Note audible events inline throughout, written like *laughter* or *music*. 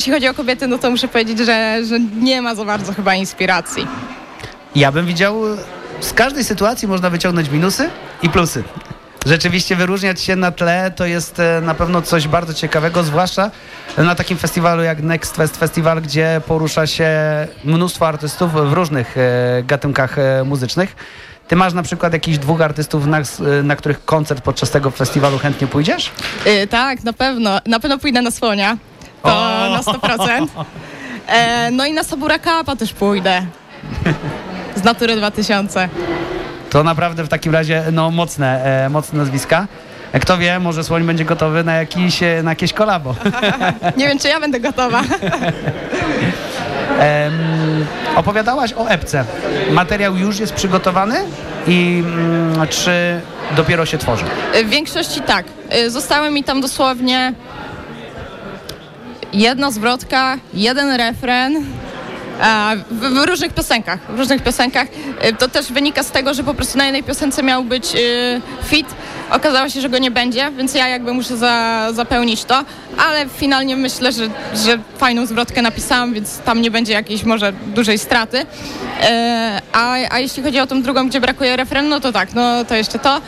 Jeśli chodzi o kobiety, no to muszę powiedzieć, że, że nie ma za bardzo chyba inspiracji. Ja bym widział, z każdej sytuacji można wyciągnąć minusy i plusy. Rzeczywiście wyróżniać się na tle to jest e, na pewno coś bardzo ciekawego, zwłaszcza na takim festiwalu jak Next Fest Festival, gdzie porusza się mnóstwo artystów w różnych e, gatunkach e, muzycznych. Ty masz na przykład jakichś dwóch artystów, na, na których koncert podczas tego festiwalu chętnie pójdziesz? Yy, tak, na pewno. Na pewno pójdę na Słonia. To o! na 100%. E, no i na Sabura Kapa też pójdę. Z Natury 2000. To naprawdę w takim razie no, mocne, e, mocne nazwiska. E, kto wie, może Słoń będzie gotowy na, jakiś, e, na jakieś kolabo. *laughs* Nie wiem, czy ja będę gotowa. *laughs* Um, opowiadałaś o epce. Materiał już jest przygotowany i um, czy dopiero się tworzy? W większości tak. E, zostały mi tam dosłownie jedna zwrotka, jeden refren, w, w, różnych piosenkach, w różnych piosenkach. Y, to też wynika z tego, że po prostu na jednej piosence miał być y, fit. Okazało się, że go nie będzie, więc ja jakby muszę za, zapełnić to, ale finalnie myślę, że, że fajną zwrotkę napisałam, więc tam nie będzie jakiejś może dużej straty. Y, a, a jeśli chodzi o tą drugą, gdzie brakuje refrenu, no to tak, no to jeszcze to.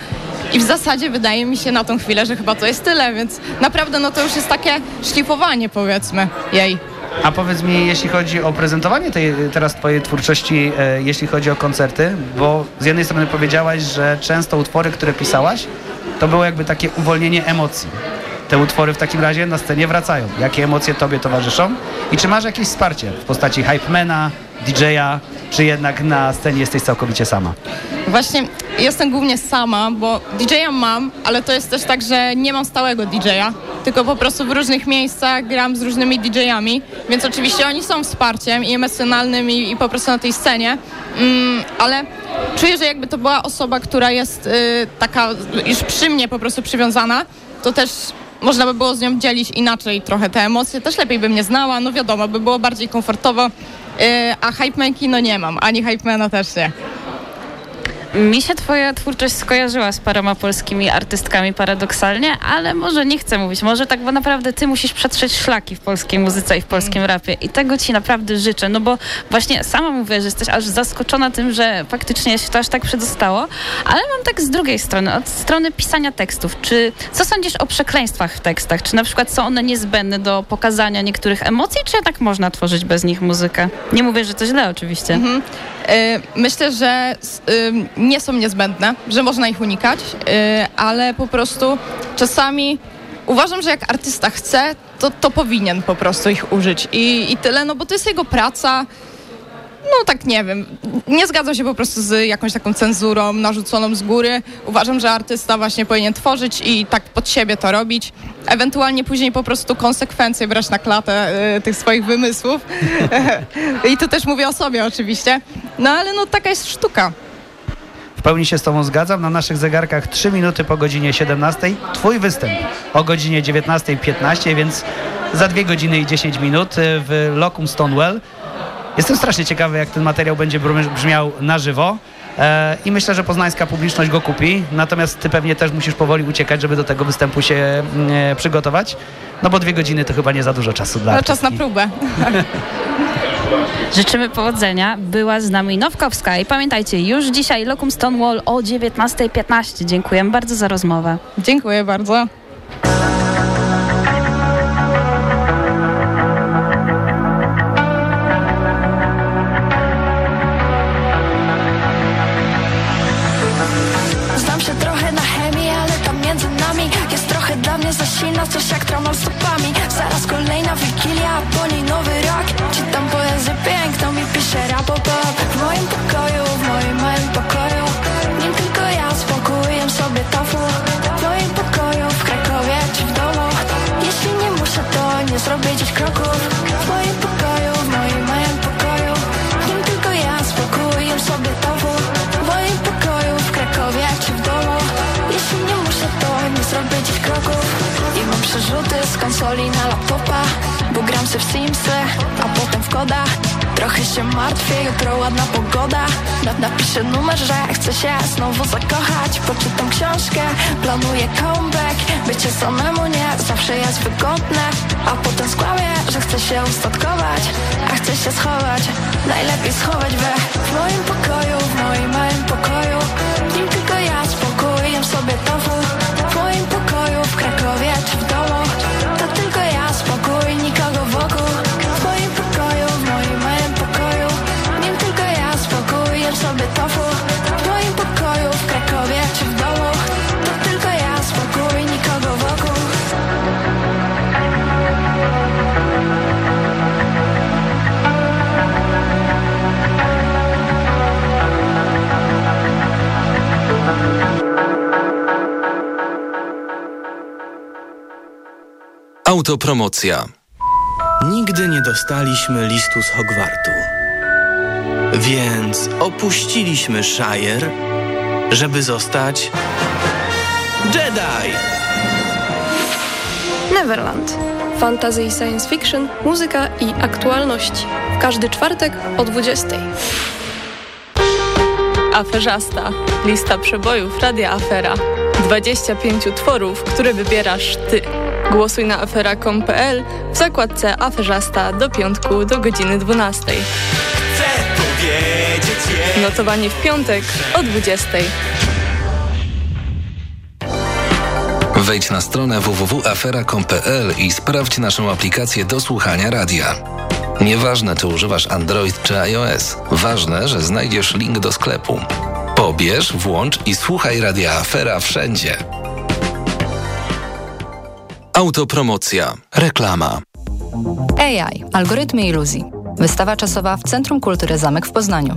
I w zasadzie wydaje mi się na tą chwilę, że chyba to jest tyle, więc naprawdę no to już jest takie szlifowanie powiedzmy jej. A powiedz mi, jeśli chodzi o prezentowanie tej teraz twojej twórczości, e, jeśli chodzi o koncerty, bo z jednej strony powiedziałaś, że często utwory, które pisałaś, to było jakby takie uwolnienie emocji. Te utwory w takim razie na scenie wracają. Jakie emocje tobie towarzyszą? I czy masz jakieś wsparcie w postaci hypemana, DJ-a, czy jednak na scenie jesteś całkowicie sama? Właśnie jestem głównie sama, bo DJ-a mam, ale to jest też tak, że nie mam stałego DJ-a, tylko po prostu w różnych miejscach gram z różnymi DJ-ami, więc oczywiście oni są wsparciem i emocjonalnym i, i po prostu na tej scenie, mm, ale czuję, że jakby to była osoba, która jest y, taka już przy mnie po prostu przywiązana, to też można by było z nią dzielić inaczej trochę te emocje, też lepiej bym nie znała, no wiadomo, by było bardziej komfortowo, a hype'menki no nie mam, ani hypemana też nie. Mi się twoja twórczość skojarzyła z paroma polskimi artystkami paradoksalnie, ale może nie chcę mówić. Może tak bo naprawdę ty musisz przetrzeć szlaki w polskiej muzyce i w polskim rapie. I tego ci naprawdę życzę, no bo właśnie sama mówię, że jesteś aż zaskoczona tym, że faktycznie się to aż tak przedostało, ale mam tak z drugiej strony, od strony pisania tekstów. Czy co sądzisz o przekleństwach w tekstach? Czy na przykład są one niezbędne do pokazania niektórych emocji, czy tak można tworzyć bez nich muzykę? Nie mówię, że to źle oczywiście. Mhm. Y, myślę, że nie są niezbędne, że można ich unikać, y, ale po prostu czasami uważam, że jak artysta chce, to, to powinien po prostu ich użyć I, i tyle, no bo to jest jego praca, no tak nie wiem, nie zgadzam się po prostu z jakąś taką cenzurą narzuconą z góry. Uważam, że artysta właśnie powinien tworzyć i tak pod siebie to robić. Ewentualnie później po prostu konsekwencje brać na klatę y, tych swoich wymysłów. *laughs* I tu też mówię o sobie oczywiście. No ale no taka jest sztuka. W pełni się z Tobą zgadzam. Na naszych zegarkach 3 minuty po godzinie 17. Twój występ o godzinie 19.15, więc za 2 godziny i 10 minut w Locum Stonewell. Jestem strasznie ciekawy, jak ten materiał będzie brzmiał na żywo. E, I myślę, że poznańska publiczność go kupi. Natomiast ty pewnie też musisz powoli uciekać, żeby do tego występu się mm, e, przygotować. No bo dwie godziny to chyba nie za dużo czasu dla no, Czas na próbę. *laughs* Życzymy powodzenia. Była z nami Nowkowska i pamiętajcie, już dzisiaj Lokum Stonewall o 19.15. Dziękuję bardzo za rozmowę. Dziękuję bardzo. Se w Simsy, a potem w kodach Trochę się martwię, jutro ładna pogoda. Napiszę numer, że chcę się znowu zakochać. Poczytam książkę, planuję comeback. Bycie samemu nie zawsze jest wygodne. A potem skłamię, że chcę się ustatkować A chcę się schować, najlepiej schować we W moim pokoju, w moim małym pokoju Autopromocja. Nigdy nie dostaliśmy listu z Hogwartu. Więc opuściliśmy Shire, żeby zostać Jedi. Neverland. Fantasy i science fiction, muzyka i aktualności. W każdy czwartek o 20. Aferzasta. Lista przebojów Radia Afera. 25 utworów, które wybierasz ty. Głosuj na afera.com.pl w zakładce Aferzasta do piątku do godziny 12. Notowanie w piątek o 20. Wejdź na stronę www.afera.com.pl i sprawdź naszą aplikację do słuchania radia. Nieważne, czy używasz Android czy iOS, ważne, że znajdziesz link do sklepu. Pobierz, włącz i słuchaj Radia Afera wszędzie. Autopromocja. Reklama. AI. Algorytmy iluzji. Wystawa czasowa w Centrum Kultury Zamek w Poznaniu.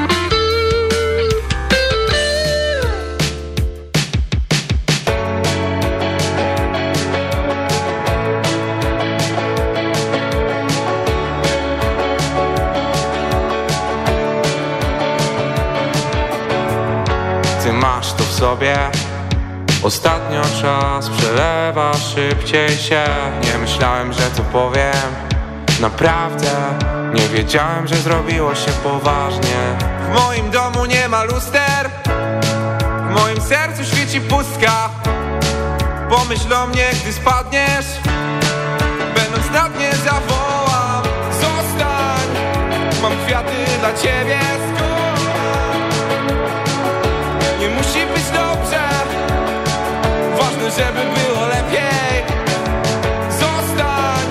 Masz to w sobie? Ostatnio czas przelewa szybciej się. Nie myślałem, że to powiem. Naprawdę Nie wiedziałem, że zrobiło się poważnie. W moim domu nie ma luster. W moim sercu świeci pustka. Pomyśl o mnie, gdy spadniesz. Będąc na dnie zawołam Zostań. Mam kwiaty dla ciebie Ważne, żeby było lepiej. Zostań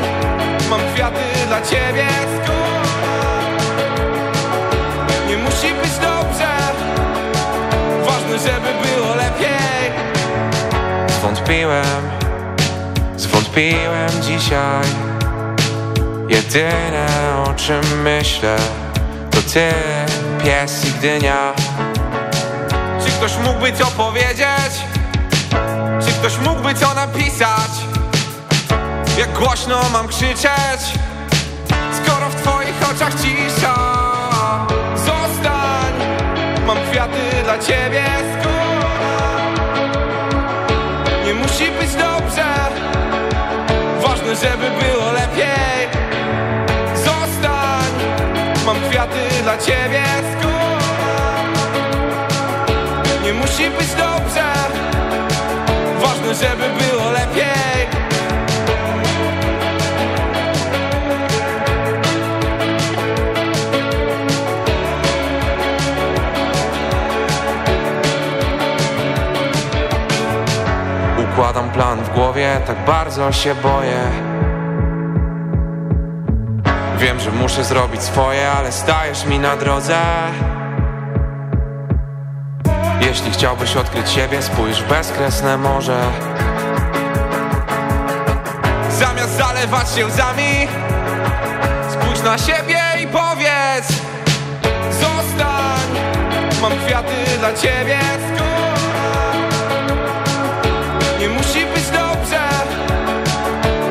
Mam kwiaty dla ciebie Nie musi być dobrze. Ważne, żeby było lepiej. Zwątpiłem Zwątpiłem dzisiaj. Jedyne o czym myślę To ty, pies i gdynia. Czy ktoś mógłby to powiedzieć? Ktoś mógłby to napisać? Jak głośno mam krzyczeć? Skoro w twoich oczach cisza Zostań. Mam kwiaty dla ciebie Nie musi być dobrze. Ważne, żeby było lepiej. Zostań. Mam kwiaty dla ciebie nie musi być dobrze żeby było lepiej. Układam plan w głowie, tak bardzo się boję. Wiem, że muszę zrobić swoje, ale stajesz mi na drodze jeśli chciałbyś odkryć siebie, spójrz w bezkresne morze. Zamiast zalewać się łzami Spójrz na siebie i powiedz dla ciebie Nie musi być dobrze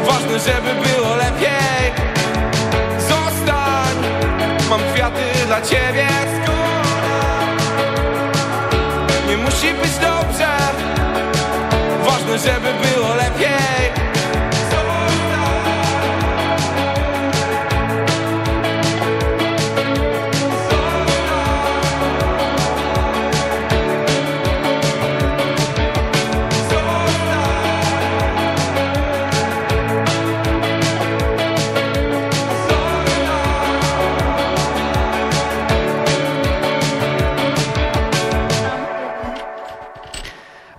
Ważne, żeby było lepiej. Zostań Mam kwiaty dla ciebie musi być dobrze. Ważne, żeby było lepiej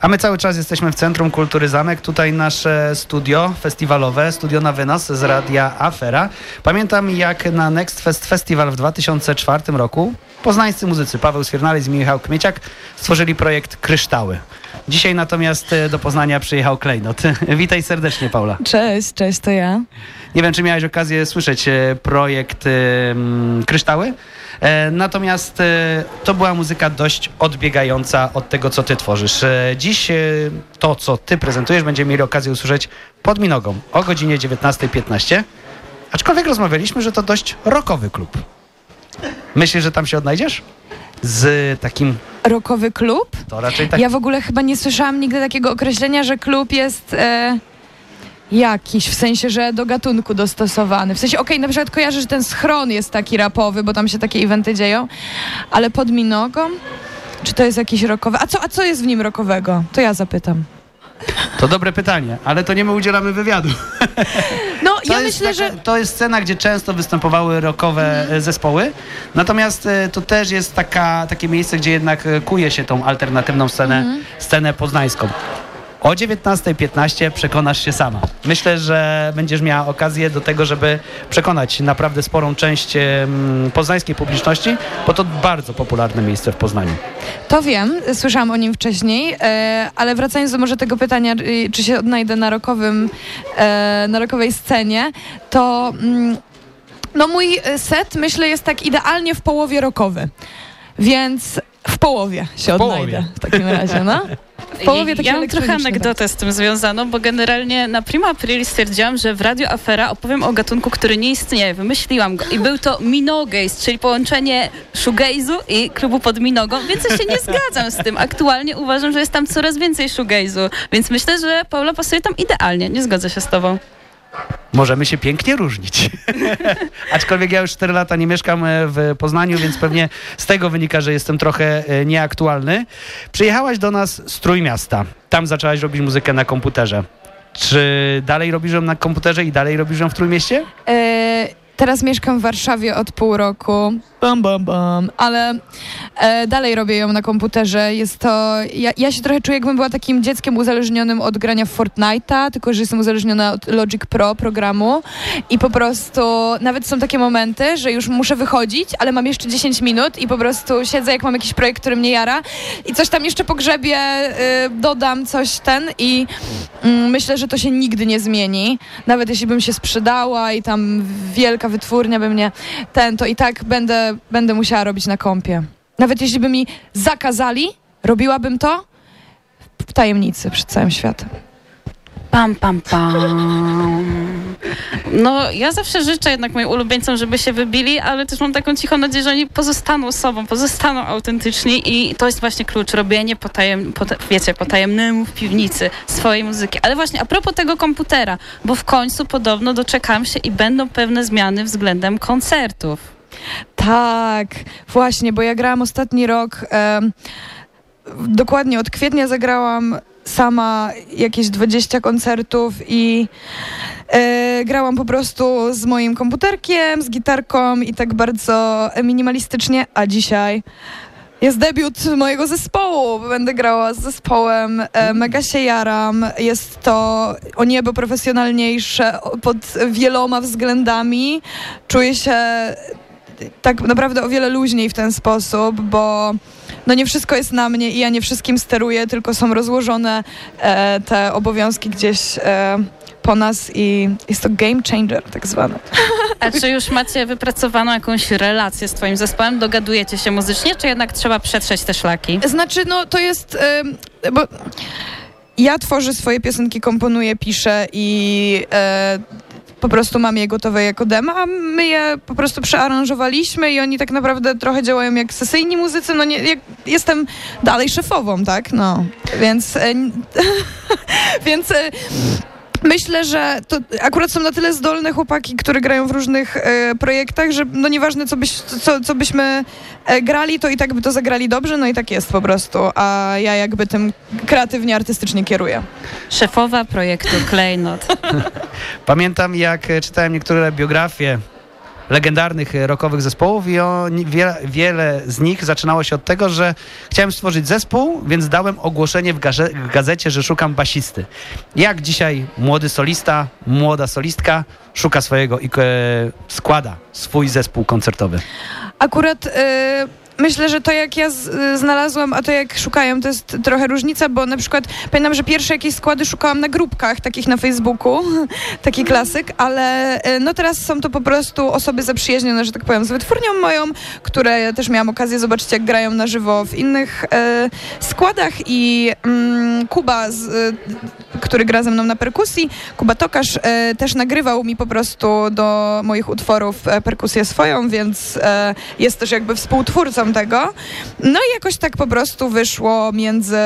A my cały czas jesteśmy w Centrum Kultury Zamek. Tutaj nasze studio festiwalowe, studio na wynos z radia Afera. Pamiętam jak na Next Fest Festival w 2004 roku poznańscy muzycy Paweł Swiernalec i Michał Kmieciak stworzyli projekt Kryształy. Dzisiaj natomiast e, do Poznania przyjechał Klejnot. *laughs* Witaj serdecznie, Paula. Cześć, cześć, to ja. Nie wiem, czy miałeś okazję słyszeć e, projekt Kryształy. E, natomiast e, to była muzyka dość odbiegająca od tego, co ty tworzysz. E, dziś to, co ty prezentujesz, będziemy mieli okazję usłyszeć pod Minogą o godzinie 19.15. Aczkolwiek rozmawialiśmy, że to dość rockowy klub. Myślisz, że tam się odnajdziesz? Z takim Rokowy klub? To raczej tak. Ja w ogóle chyba nie słyszałam nigdy takiego określenia, że klub jest e, Jakiś, w sensie, że do gatunku dostosowany. W sensie, okej, okay, na przykład kojarzę, że ten schron jest taki rapowy, bo tam się takie eventy dzieją, ale pod minogą? Czy to jest jakiś rokowy? A co, a co jest w nim rokowego? To ja zapytam. To dobre pytanie, ale to nie my udzielamy wywiadu. *laughs* No, to ja myślę, taka, że... To jest scena, gdzie często występowały rockowe mhm. zespoły, natomiast e, to też jest taka, takie miejsce, gdzie jednak e, kuje się tą alternatywną scenę, mhm. scenę poznańską. O 19.15 przekonasz się sama. Myślę, że będziesz miała okazję do tego, żeby przekonać naprawdę sporą część poznańskiej publiczności, bo to bardzo popularne miejsce w Poznaniu. To wiem, słyszałam o nim wcześniej, e, ale wracając do może tego pytania, y, czy się odnajdę na rokowym, e, na rokowej scenie, to mm, no mój set myślę jest tak idealnie w połowie rokowy. Więc w połowie się w odnajdę połowie. w takim razie, no. W połowie ja mam trochę anegdotę z tym związaną, bo generalnie na prima aprili stwierdziłam, że w Radio Afera opowiem o gatunku, który nie istnieje. Wymyśliłam go i był to Minogaze, czyli połączenie shoegaze'u i klubu pod Minogą, więc ja się nie zgadzam z tym. Aktualnie uważam, że jest tam coraz więcej shoegaze'u, więc myślę, że Paula pasuje tam idealnie. Nie zgodzę się z tobą. Możemy się pięknie różnić. *laughs* Aczkolwiek ja już 4 lata nie mieszkam e, w Poznaniu, więc pewnie z tego wynika, że jestem trochę e, nieaktualny. Przyjechałaś do nas z Trójmiasta. Tam zaczęłaś robić muzykę na komputerze. Czy dalej robisz ją na komputerze i dalej robisz ją w Trójmieście? E, teraz mieszkam w Warszawie od pół roku. Bam, bam, bam. Ale e, dalej robię ją na komputerze. Jest to. Ja, ja, się trochę czuję, jakbym była takim dzieckiem uzależnionym od grania w Fortnite'a, tylko że jestem uzależniona od Logic Pro programu. I po prostu nawet są takie momenty, że już muszę wychodzić, ale mam jeszcze 10 minut i po prostu siedzę, jak mam jakiś projekt, który mnie jara i coś tam jeszcze pogrzebie, y, dodam coś ten i y, myślę, że to się nigdy nie zmieni. Nawet jeśli bym się sprzedała i tam wielka wytwórnia by mnie ten, to i tak będę będę musiała robić na kąpie. Nawet jeśli by mi zakazali, robiłabym to w tajemnicy przed całym światem. Pam, pam, pam. No, ja zawsze życzę jednak moim ulubieńcom, żeby się wybili, ale też mam taką cichą nadzieję, że oni pozostaną sobą, pozostaną autentyczni i to jest właśnie klucz, robienie potajem, pot, wiecie, potajemnemu w piwnicy swojej muzyki. Ale właśnie a propos tego komputera, bo w końcu podobno doczekam się i będą pewne zmiany względem koncertów. Tak, właśnie, bo ja grałam ostatni rok, e, dokładnie od kwietnia zagrałam sama jakieś 20 koncertów i e, grałam po prostu z moim komputerkiem, z gitarką i tak bardzo minimalistycznie, a dzisiaj jest debiut mojego zespołu. Będę grała z zespołem. E, mega się jaram. Jest to o niebo profesjonalniejsze pod wieloma względami. Czuję się tak naprawdę o wiele luźniej w ten sposób, bo no nie wszystko jest na mnie i ja nie wszystkim steruję, tylko są rozłożone e, te obowiązki gdzieś e, po nas i jest to game changer tak zwany. *laughs* A czy już macie wypracowaną jakąś relację z twoim zespołem? Dogadujecie się muzycznie, czy jednak trzeba przetrzeć te szlaki? Znaczy, no to jest, ym, bo ja tworzę swoje piosenki, komponuję, piszę i e, po prostu mam je gotowe jako demo, a my je po prostu przearanżowaliśmy i oni tak naprawdę trochę działają jak sesyjni muzycy, no nie, jestem dalej szefową, tak, no, więc e, *laughs* więc e, Myślę, że to akurat są na tyle zdolne chłopaki, które grają w różnych e, projektach, że no nieważne co, byś, co, co byśmy e, grali, to i tak by to zagrali dobrze, no i tak jest po prostu, a ja jakby tym kreatywnie, artystycznie kieruję. Szefowa projektu Klejnot. *laughs* Pamiętam jak e, czytałem niektóre biografie legendarnych e, rockowych zespołów i on, wiele, wiele z nich zaczynało się od tego, że chciałem stworzyć zespół, więc dałem ogłoszenie w, gaze, w gazecie, że szukam basisty. Jak dzisiaj młody solista, młoda solistka szuka swojego i e, składa swój zespół koncertowy? Akurat... Y myślę, że to jak ja z, znalazłam, a to jak szukają, to jest trochę różnica, bo na przykład pamiętam, że pierwsze jakieś składy szukałam na grupkach takich na Facebooku, *laughs* taki klasyk, ale e, no teraz są to po prostu osoby zaprzyjaźnione, że tak powiem, z wytwórnią moją, które ja też miałam okazję zobaczyć, jak grają na żywo w innych e, składach i mm, Kuba, z, e, który gra ze mną na perkusji, Kuba Tokarz e, też nagrywał mi po prostu do moich utworów e, perkusję swoją, więc e, jest też jakby współtwórcą tego. No i jakoś tak po prostu wyszło między,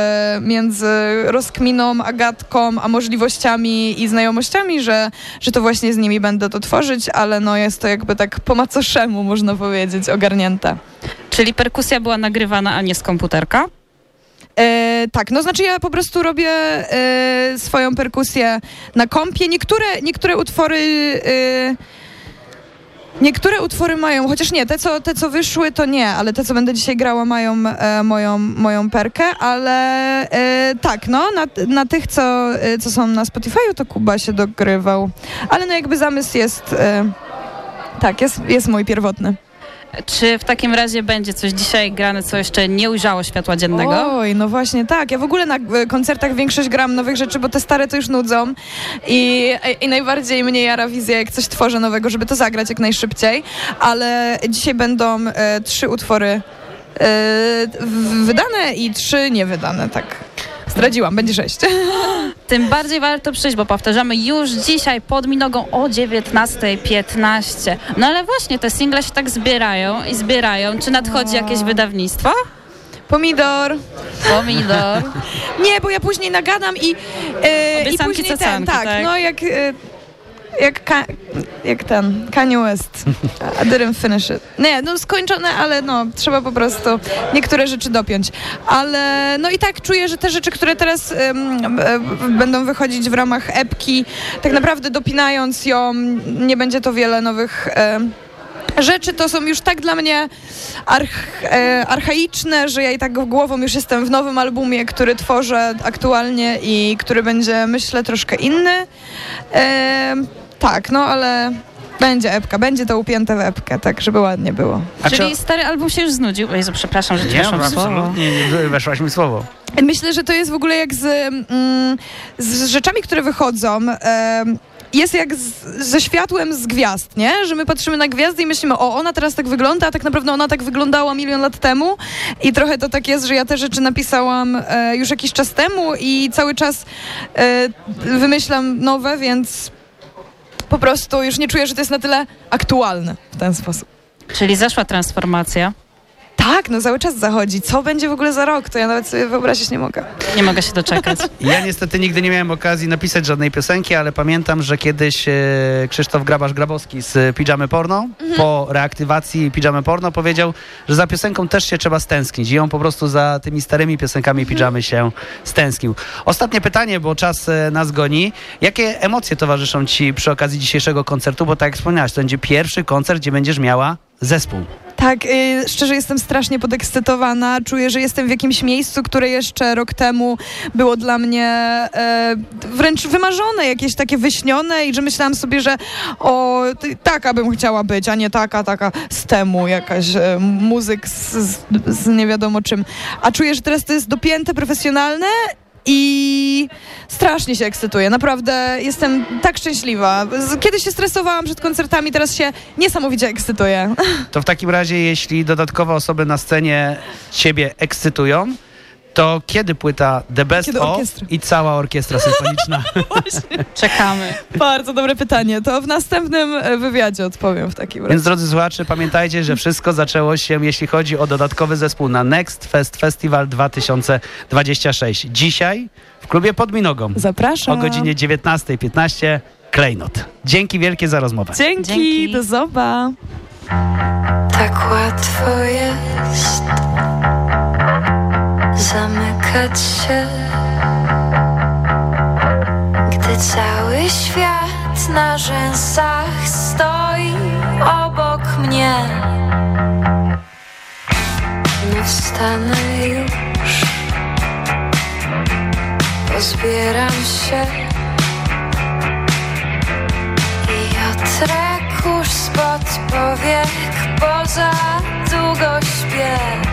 między rozkminą, agatką, a możliwościami i znajomościami, że, że to właśnie z nimi będę to tworzyć, ale no jest to jakby tak po macoszemu, można powiedzieć, ogarnięte. Czyli perkusja była nagrywana, a nie z komputerka? E, tak, no znaczy ja po prostu robię e, swoją perkusję na kompie. Niektóre, niektóre utwory... E, Niektóre utwory mają, chociaż nie, te co, te co wyszły to nie, ale te co będę dzisiaj grała mają e, moją, moją perkę, ale e, tak, no, na, na tych co, e, co są na Spotify'u to Kuba się dogrywał, ale no jakby zamysł jest, e, tak, jest, jest mój pierwotny. Czy w takim razie będzie coś dzisiaj grane, co jeszcze nie ujrzało światła dziennego? Oj, no właśnie tak. Ja w ogóle na e, koncertach większość gram nowych rzeczy, bo te stare to już nudzą i, i najbardziej mnie jara wizja, jak coś tworzę nowego, żeby to zagrać jak najszybciej, ale dzisiaj będą e, trzy utwory e, wydane i trzy niewydane, tak. Zdradziłam, będzie sześć. *gasps* Tym bardziej warto przyjść, bo powtarzamy już dzisiaj pod Minogą o 19.15. No ale właśnie, te single się tak zbierają i zbierają. Czy nadchodzi jakieś wydawnictwo? Pomidor. Pomidor. *laughs* Nie, bo ja później nagadam i, yy, i później ten, tak, tak, no jak... Yy, jak, ka, jak ten Kanye West. I didn't finish it. Nie, no skończone, ale no trzeba po prostu niektóre rzeczy dopiąć. Ale no i tak czuję, że te rzeczy, które teraz um, będą wychodzić w ramach epki, tak naprawdę dopinając ją, nie będzie to wiele nowych um, rzeczy to są już tak dla mnie e, archaiczne, że ja i tak głową już jestem w nowym albumie, który tworzę aktualnie i który będzie, myślę, troszkę inny. Tak, no ale będzie epka, będzie to upięte w epkę, tak żeby ładnie było. A Czyli czy... stary album się już znudził? Jezu, przepraszam, że ci nie, weszłam no, absolutnie, nie, weszłaś mi słowo. Myślę, że to jest w ogóle jak z, mm, z rzeczami, które wychodzą. jest jak z, ze światłem z gwiazd, nie? Że my patrzymy na gwiazdy i myślimy, o, ona teraz tak wygląda, a tak naprawdę ona tak wyglądała milion lat temu. I trochę to tak jest, że ja te rzeczy napisałam e, już jakiś czas temu i cały czas e, wymyślam nowe, więc po prostu już nie czuję, że to jest na tyle aktualne w ten sposób. Czyli zaszła transformacja. Tak, no cały czas zachodzi. Co będzie w ogóle za rok, to ja nawet sobie wyobrazić nie mogę. Nie mogę się doczekać. *laughs* Ja niestety nigdy nie miałem okazji napisać żadnej piosenki, ale pamiętam, że kiedyś e, Krzysztof Grabasz-Grabowski z Pijamy Porno mhm. po reaktywacji Pijamy Porno powiedział, że za piosenką też się trzeba stęsknić i on po prostu za tymi starymi piosenkami mhm. Pijamy się stęsknił. Ostatnie pytanie, bo czas e, nas goni. Jakie emocje towarzyszą Ci przy okazji dzisiejszego koncertu? Bo tak jak wspomniałaś, to będzie pierwszy koncert, gdzie będziesz miała zespół. Tak, y, szczerze jestem strasznie podekscytowana. Czuję, że jestem w jakimś miejscu, które jeszcze rok temu było dla mnie y, wręcz wymarzone, jakieś takie wyśnione i że myślałam sobie, że o, taka bym chciała być, a nie taka, taka z temu jakaś y, muzyk z, z, z nie wiadomo czym. A czuję, że teraz to jest dopięte, profesjonalne i strasznie się ekscytuję. Naprawdę jestem tak szczęśliwa. Kiedyś się stresowałam przed koncertami, teraz się niesamowicie ekscytuję. To w takim razie, jeśli dodatkowe osoby na scenie ciebie ekscytują, to kiedy płyta The Best Kiedy of i cała orkiestra symfoniczna? *laughs* Czekamy. Bardzo dobre pytanie. To w następnym e, wywiadzie odpowiem w takim razie. Więc drodzy słuchacze, pamiętajcie, że wszystko zaczęło się, jeśli chodzi o dodatkowy zespół na Next Fest Festival 2026. Dzisiaj w klubie pod Minogą Zapraszam. o godzinie 19.15 Klejnot. Dzięki wielkie za rozmowę. Dzięki, Dzięki. do zoba. Tak łatwo jest zamykać się, gdy cały świat na rzęsach stoi obok mnie. Nie wstanę już, pozbieram się i otrę kurz spod powiek, bo za długo śpię.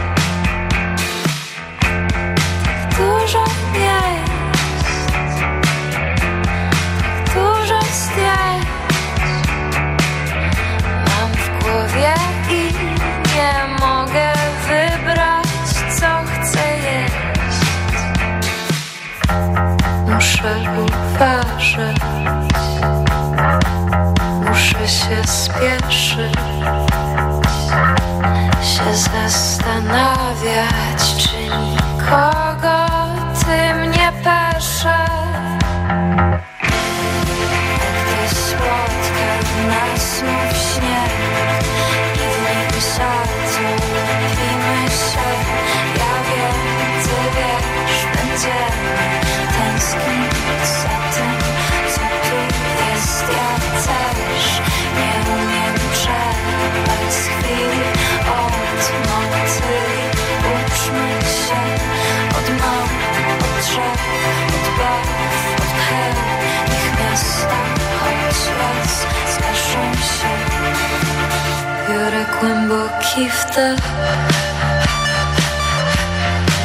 Biorę głęboki wdech.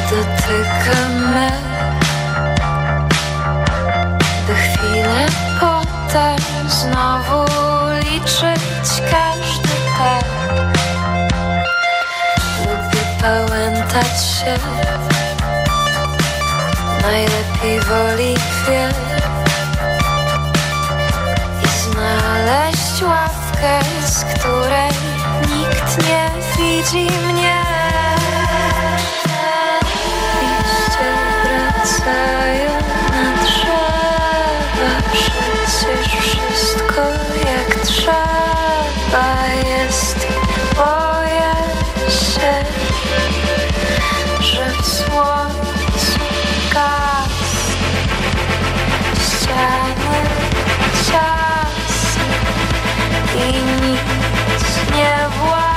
Dotykam me. By potem znowu liczyć każdy pech. Lubię pałętać się. Najlepiej w oliwie I znaleźć ławkę, z której widzi mnie. Liście wracają na drzewa. Przecież wszystko jak trzeba jest. Boję się, że w słońcu gasną Ściany ciasne i nic nie własne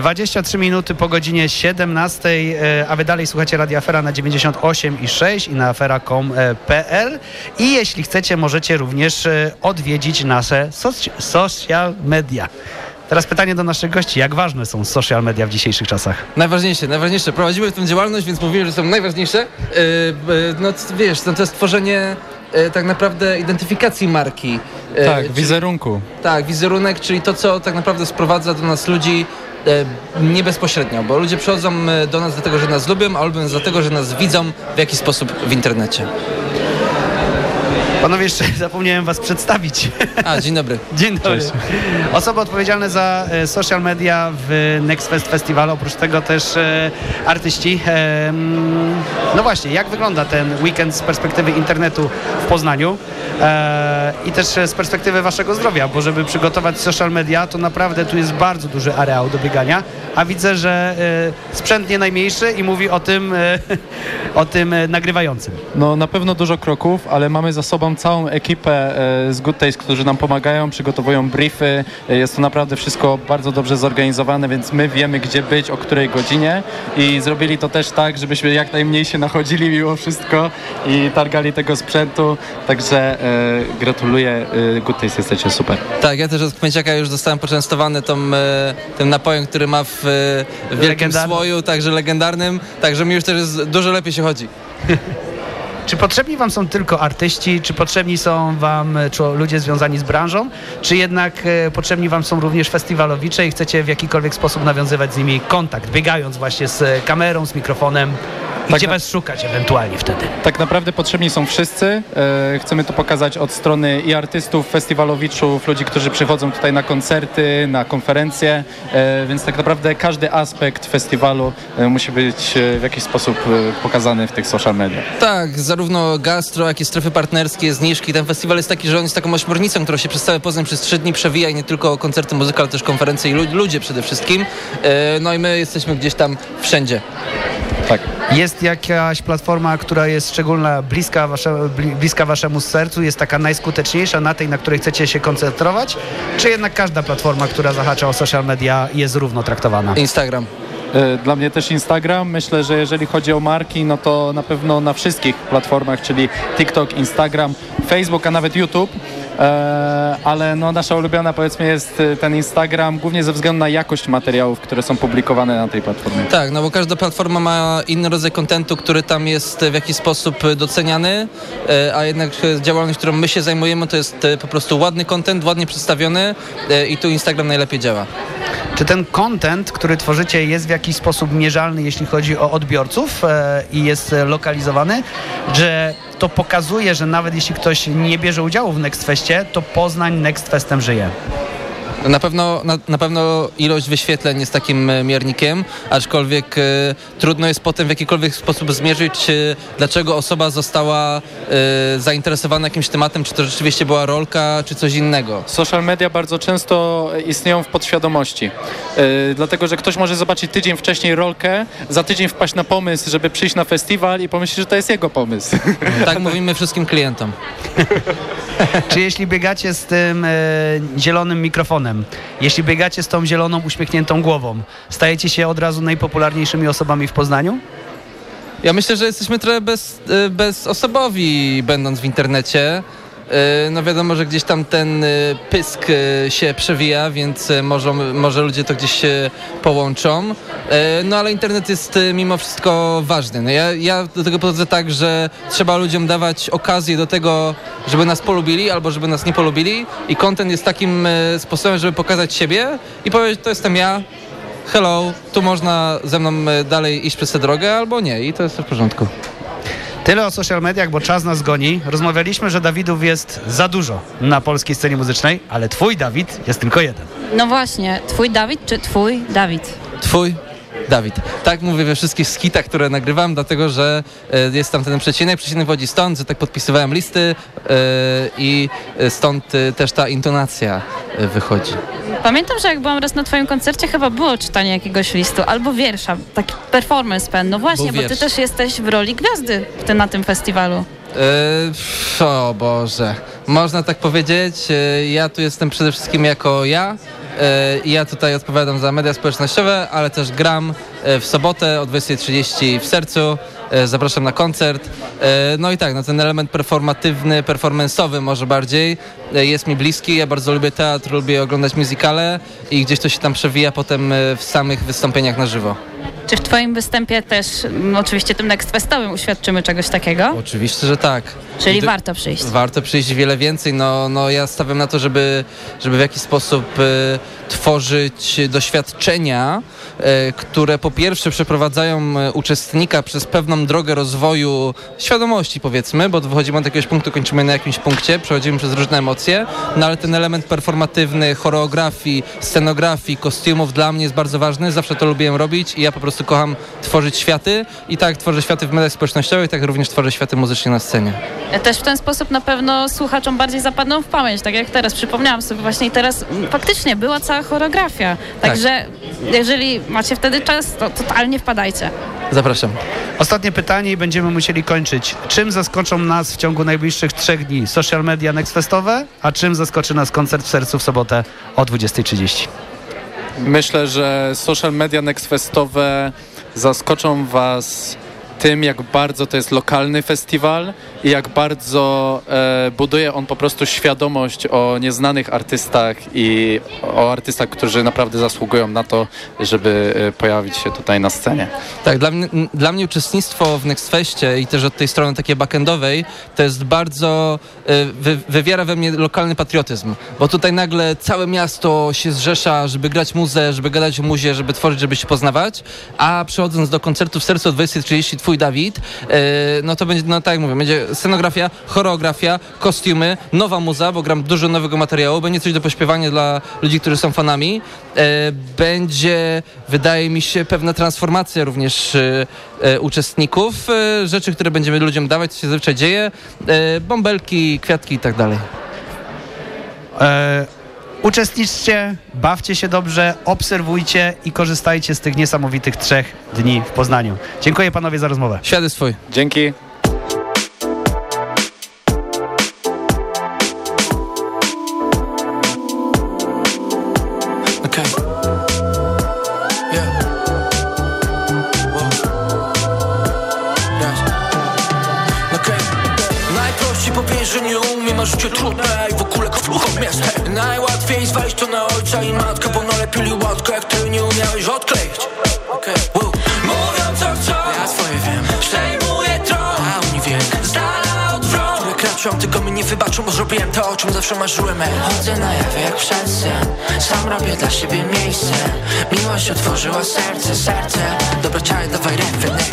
23 minuty po godzinie 17, e, a wy dalej słuchacie Radia Afera na 98,6 i na afera.com.pl i jeśli chcecie, możecie również e, odwiedzić nasze soc- social media. Teraz pytanie do naszych gości. Jak ważne są social media w dzisiejszych czasach? Najważniejsze, najważniejsze. Prowadzimy tę działalność, więc mówimy, że są najważniejsze. No wiesz, no, to jest tworzenie tak naprawdę identyfikacji marki. Tak, czyli- wizerunku. Tak, wizerunek, czyli to, co tak naprawdę sprowadza do nas ludzi e, nie bezpośrednio, bo ludzie przychodzą e, do nas dlatego, że nas lubią, albo dlatego, że nas widzą w jakiś sposób w internecie. Panowie, jeszcze *laughs* zapomniałem was przedstawić. A, dzień dobry. *laughs* Dzień dobry. Cześć. Osoby odpowiedzialne za e, social media w Next Fest Festival, oprócz tego też e, artyści. E, no właśnie, jak wygląda ten weekend z perspektywy internetu w Poznaniu e, i też z perspektywy waszego zdrowia, bo żeby przygotować social media, to naprawdę tu jest bardzo duży areał do biegania, a widzę, że sprzęt nie najmniejszy i mówi o tym, *laughs* o tym nagrywającym. No na pewno dużo kroków, ale mamy za sobą całą ekipę e, z Good Taste, którzy nam pomagają, przygotowują briefy. E, Jest to naprawdę wszystko bardzo dobrze zorganizowane, więc my wiemy, gdzie być, o której godzinie i zrobili to też tak, żebyśmy jak najmniej się nachodzili mimo wszystko i targali tego sprzętu. Także e, gratuluję, e, Good Taste jesteście super. Tak, ja też od Kmęciaka już zostałem poczęstowany tą, e, tym napojem, który ma w, w wielkim słoju, także legendarnym, także mi już też jest, dużo lepiej się chodzi. *laughs* Czy potrzebni Wam są tylko artyści, czy potrzebni są Wam e, ludzie związani z branżą, czy jednak e, potrzebni Wam są również festiwalowicze i chcecie w jakikolwiek sposób nawiązywać z nimi kontakt, biegając właśnie z kamerą, z mikrofonem? I Tak gdzie na- Was szukać ewentualnie wtedy? Tak naprawdę potrzebni są wszyscy. E, Chcemy to pokazać od strony i artystów, festiwalowiczów, ludzi, którzy przychodzą tutaj na koncerty, na konferencje, e, więc tak naprawdę każdy aspekt festiwalu e, musi być e, w jakiś sposób e, pokazany w tych social mediach. Tak, zarówno gastro, jak i strefy partnerskie, zniżki. Ten festiwal jest taki, że on jest taką ośmiornicą, która się przez cały Poznań przez trzy dni przewija i nie tylko koncerty muzyki, ale też konferencje i lu- ludzie przede wszystkim. E, No i my jesteśmy gdzieś tam wszędzie. Tak. Jest jakaś platforma, która jest szczególna, bliska, bliska Waszemu sercu, jest taka najskuteczniejsza na tej, na której chcecie się koncentrować, czy jednak każda platforma, która zahacza o social media jest równo traktowana? Instagram. E, Dla mnie też Instagram. Myślę, że jeżeli chodzi o marki, no to na pewno na wszystkich platformach, czyli TikTok, Instagram, Facebook, a nawet YouTube. E, ale no nasza ulubiona powiedzmy jest e, ten Instagram, głównie ze względu na jakość materiałów, które są publikowane na tej platformie. Tak, no bo każda platforma ma inny rodzaj kontentu, który tam jest w jakiś sposób doceniany, e, a jednak działalność, którą my się zajmujemy, to jest po prostu ładny kontent, ładnie przedstawiony i tu Instagram najlepiej działa. Czy ten content, który tworzycie, jest w jakiś sposób mierzalny, jeśli chodzi o odbiorców e, i jest e, lokalizowany? Że to pokazuje, że nawet jeśli ktoś nie bierze udziału w Next Festie, to Poznań Next Festem żyje. Na pewno, na, na pewno ilość wyświetleń jest takim e, miernikiem, aczkolwiek e, trudno jest potem w jakikolwiek sposób zmierzyć, e, dlaczego osoba została e, zainteresowana jakimś tematem, czy to rzeczywiście była rolka, czy coś innego. Social media bardzo często istnieją w podświadomości. Dlatego, że ktoś może zobaczyć tydzień wcześniej rolkę, za tydzień wpaść na pomysł, żeby przyjść na festiwal i pomyśleć, że to jest jego pomysł. *laughs* Tak mówimy wszystkim klientom. *laughs* Czy jeśli biegacie z tym zielonym mikrofonem, jeśli biegacie z tą zieloną uśmiechniętą głową, stajecie się od razu najpopularniejszymi osobami w Poznaniu? Ja myślę, że jesteśmy trochę bez, y, bezosobowi, będąc w internecie. Y, No wiadomo, że gdzieś tam ten y, pysk y, się przewija, więc może, może ludzie to gdzieś się połączą. No ale internet jest mimo wszystko ważny. No, ja, ja do tego podchodzę tak, że trzeba ludziom dawać okazję do tego, żeby nas polubili albo żeby nas nie polubili i content jest takim sposobem, żeby pokazać siebie i powiedzieć, to jestem ja, hello, tu można ze mną e, dalej iść przez tę drogę albo nie i to jest w porządku. Tyle o social mediach, bo czas nas goni. Rozmawialiśmy, że Dawidów jest za dużo na polskiej scenie muzycznej, ale twój Dawid jest tylko jeden. No właśnie, twój Dawid czy twój Dawid? Twój Dawid. Tak mówię we wszystkich skitach, które nagrywam, dlatego że e, jest tam ten przecinek. Przecinek wchodzi stąd, że tak podpisywałem listy e, i stąd e, też ta intonacja wychodzi. Pamiętam, że jak byłam raz na twoim koncercie, chyba było czytanie jakiegoś listu albo wiersza, taki performance pen. No właśnie, Był bo ty też jesteś w roli gwiazdy na tym festiwalu. Pff, o Boże, można tak powiedzieć. Ja tu jestem przede wszystkim jako ja. E, Ja tutaj odpowiadam za media społecznościowe, ale też gram e, w sobotę o 20.30 w sercu. E, Zapraszam na koncert. No i tak, no ten element performatywny, performanceowy może bardziej jest mi bliski. Ja bardzo lubię teatr, lubię oglądać musicale i gdzieś to się tam przewija potem w samych wystąpieniach na żywo. Czy w twoim występie też, m, oczywiście tym Next Festowym uświadczymy czegoś takiego? Oczywiście, że tak. Czyli warto przyjść. Warto przyjść wiele więcej. No, no ja stawiam na to, żeby, żeby w jakiś sposób e, tworzyć doświadczenia, e, które po pierwsze przeprowadzają e, uczestnika przez pewną drogę rozwoju świadomości powiedzmy, bo wychodzimy od jakiegoś punktu, kończymy na jakimś punkcie, przechodzimy przez różne emocje, no ale ten element performatywny, choreografii, scenografii, kostiumów dla mnie jest bardzo ważny, zawsze to lubiłem robić i ja po prostu kocham tworzyć światy i tak tworzę światy w mediach społecznościowych, tak również tworzę światy muzycznie na scenie. Też w ten sposób na pewno słuchaczom bardziej zapadną w pamięć, tak jak teraz. Przypomniałam sobie właśnie i teraz faktycznie była cała choreografia. Także jeżeli macie wtedy czas, to totalnie wpadajcie. Zapraszam. Ostatnie pytanie i będziemy musieli kończyć. Czym zaskoczą nas w ciągu najbliższych trzech dni social media nextfestowe, a czym zaskoczy nas koncert w sercu w sobotę o 20.30? Myślę, że social media nextfestowe zaskoczą Was tym, jak bardzo to jest lokalny festiwal i jak bardzo e, buduje on po prostu świadomość o nieznanych artystach i o artystach, którzy naprawdę zasługują na to, żeby e, pojawić się tutaj na scenie. Tak, dla mnie, dla mnie uczestnictwo w Nextfestie i też od tej strony takiej backendowej to jest bardzo, y, wy, wywiera we mnie lokalny patriotyzm, bo tutaj nagle całe miasto się zrzesza, żeby grać muzę, żeby gadać o muzie, żeby tworzyć, żeby się poznawać, a przychodząc do koncertu w sercu o 20.30 twój Dawid, y, no to będzie, no tak jak mówię, będzie scenografia, choreografia, kostiumy, nowa muza, bo gram dużo nowego materiału, będzie coś do pośpiewania dla ludzi, którzy są fanami, y, będzie, wydaje mi się, pewna transformacja również y, uczestników, rzeczy, które będziemy ludziom dawać, co się zazwyczaj dzieje, bąbelki, kwiatki i tak dalej. E, uczestniczcie, bawcie się dobrze, obserwujcie i korzystajcie z tych niesamowitych trzech dni w Poznaniu. Dziękuję panowie za rozmowę. Świady swój. Dzięki. Umiałeś odkleić. Okay. Mówią co chcą, ja swoje wiem. Przejmuję tron, a oni wiem. Z dala od kraczą, tylko mi nie wybaczą, bo zrobiłem to, o czym zawsze marzyłem. Chodzę na jawie jak przed sen Sam robię dla siebie miejsce. Miłość otworzyła serce, serce. Dobra, czaj, dawaj rękę,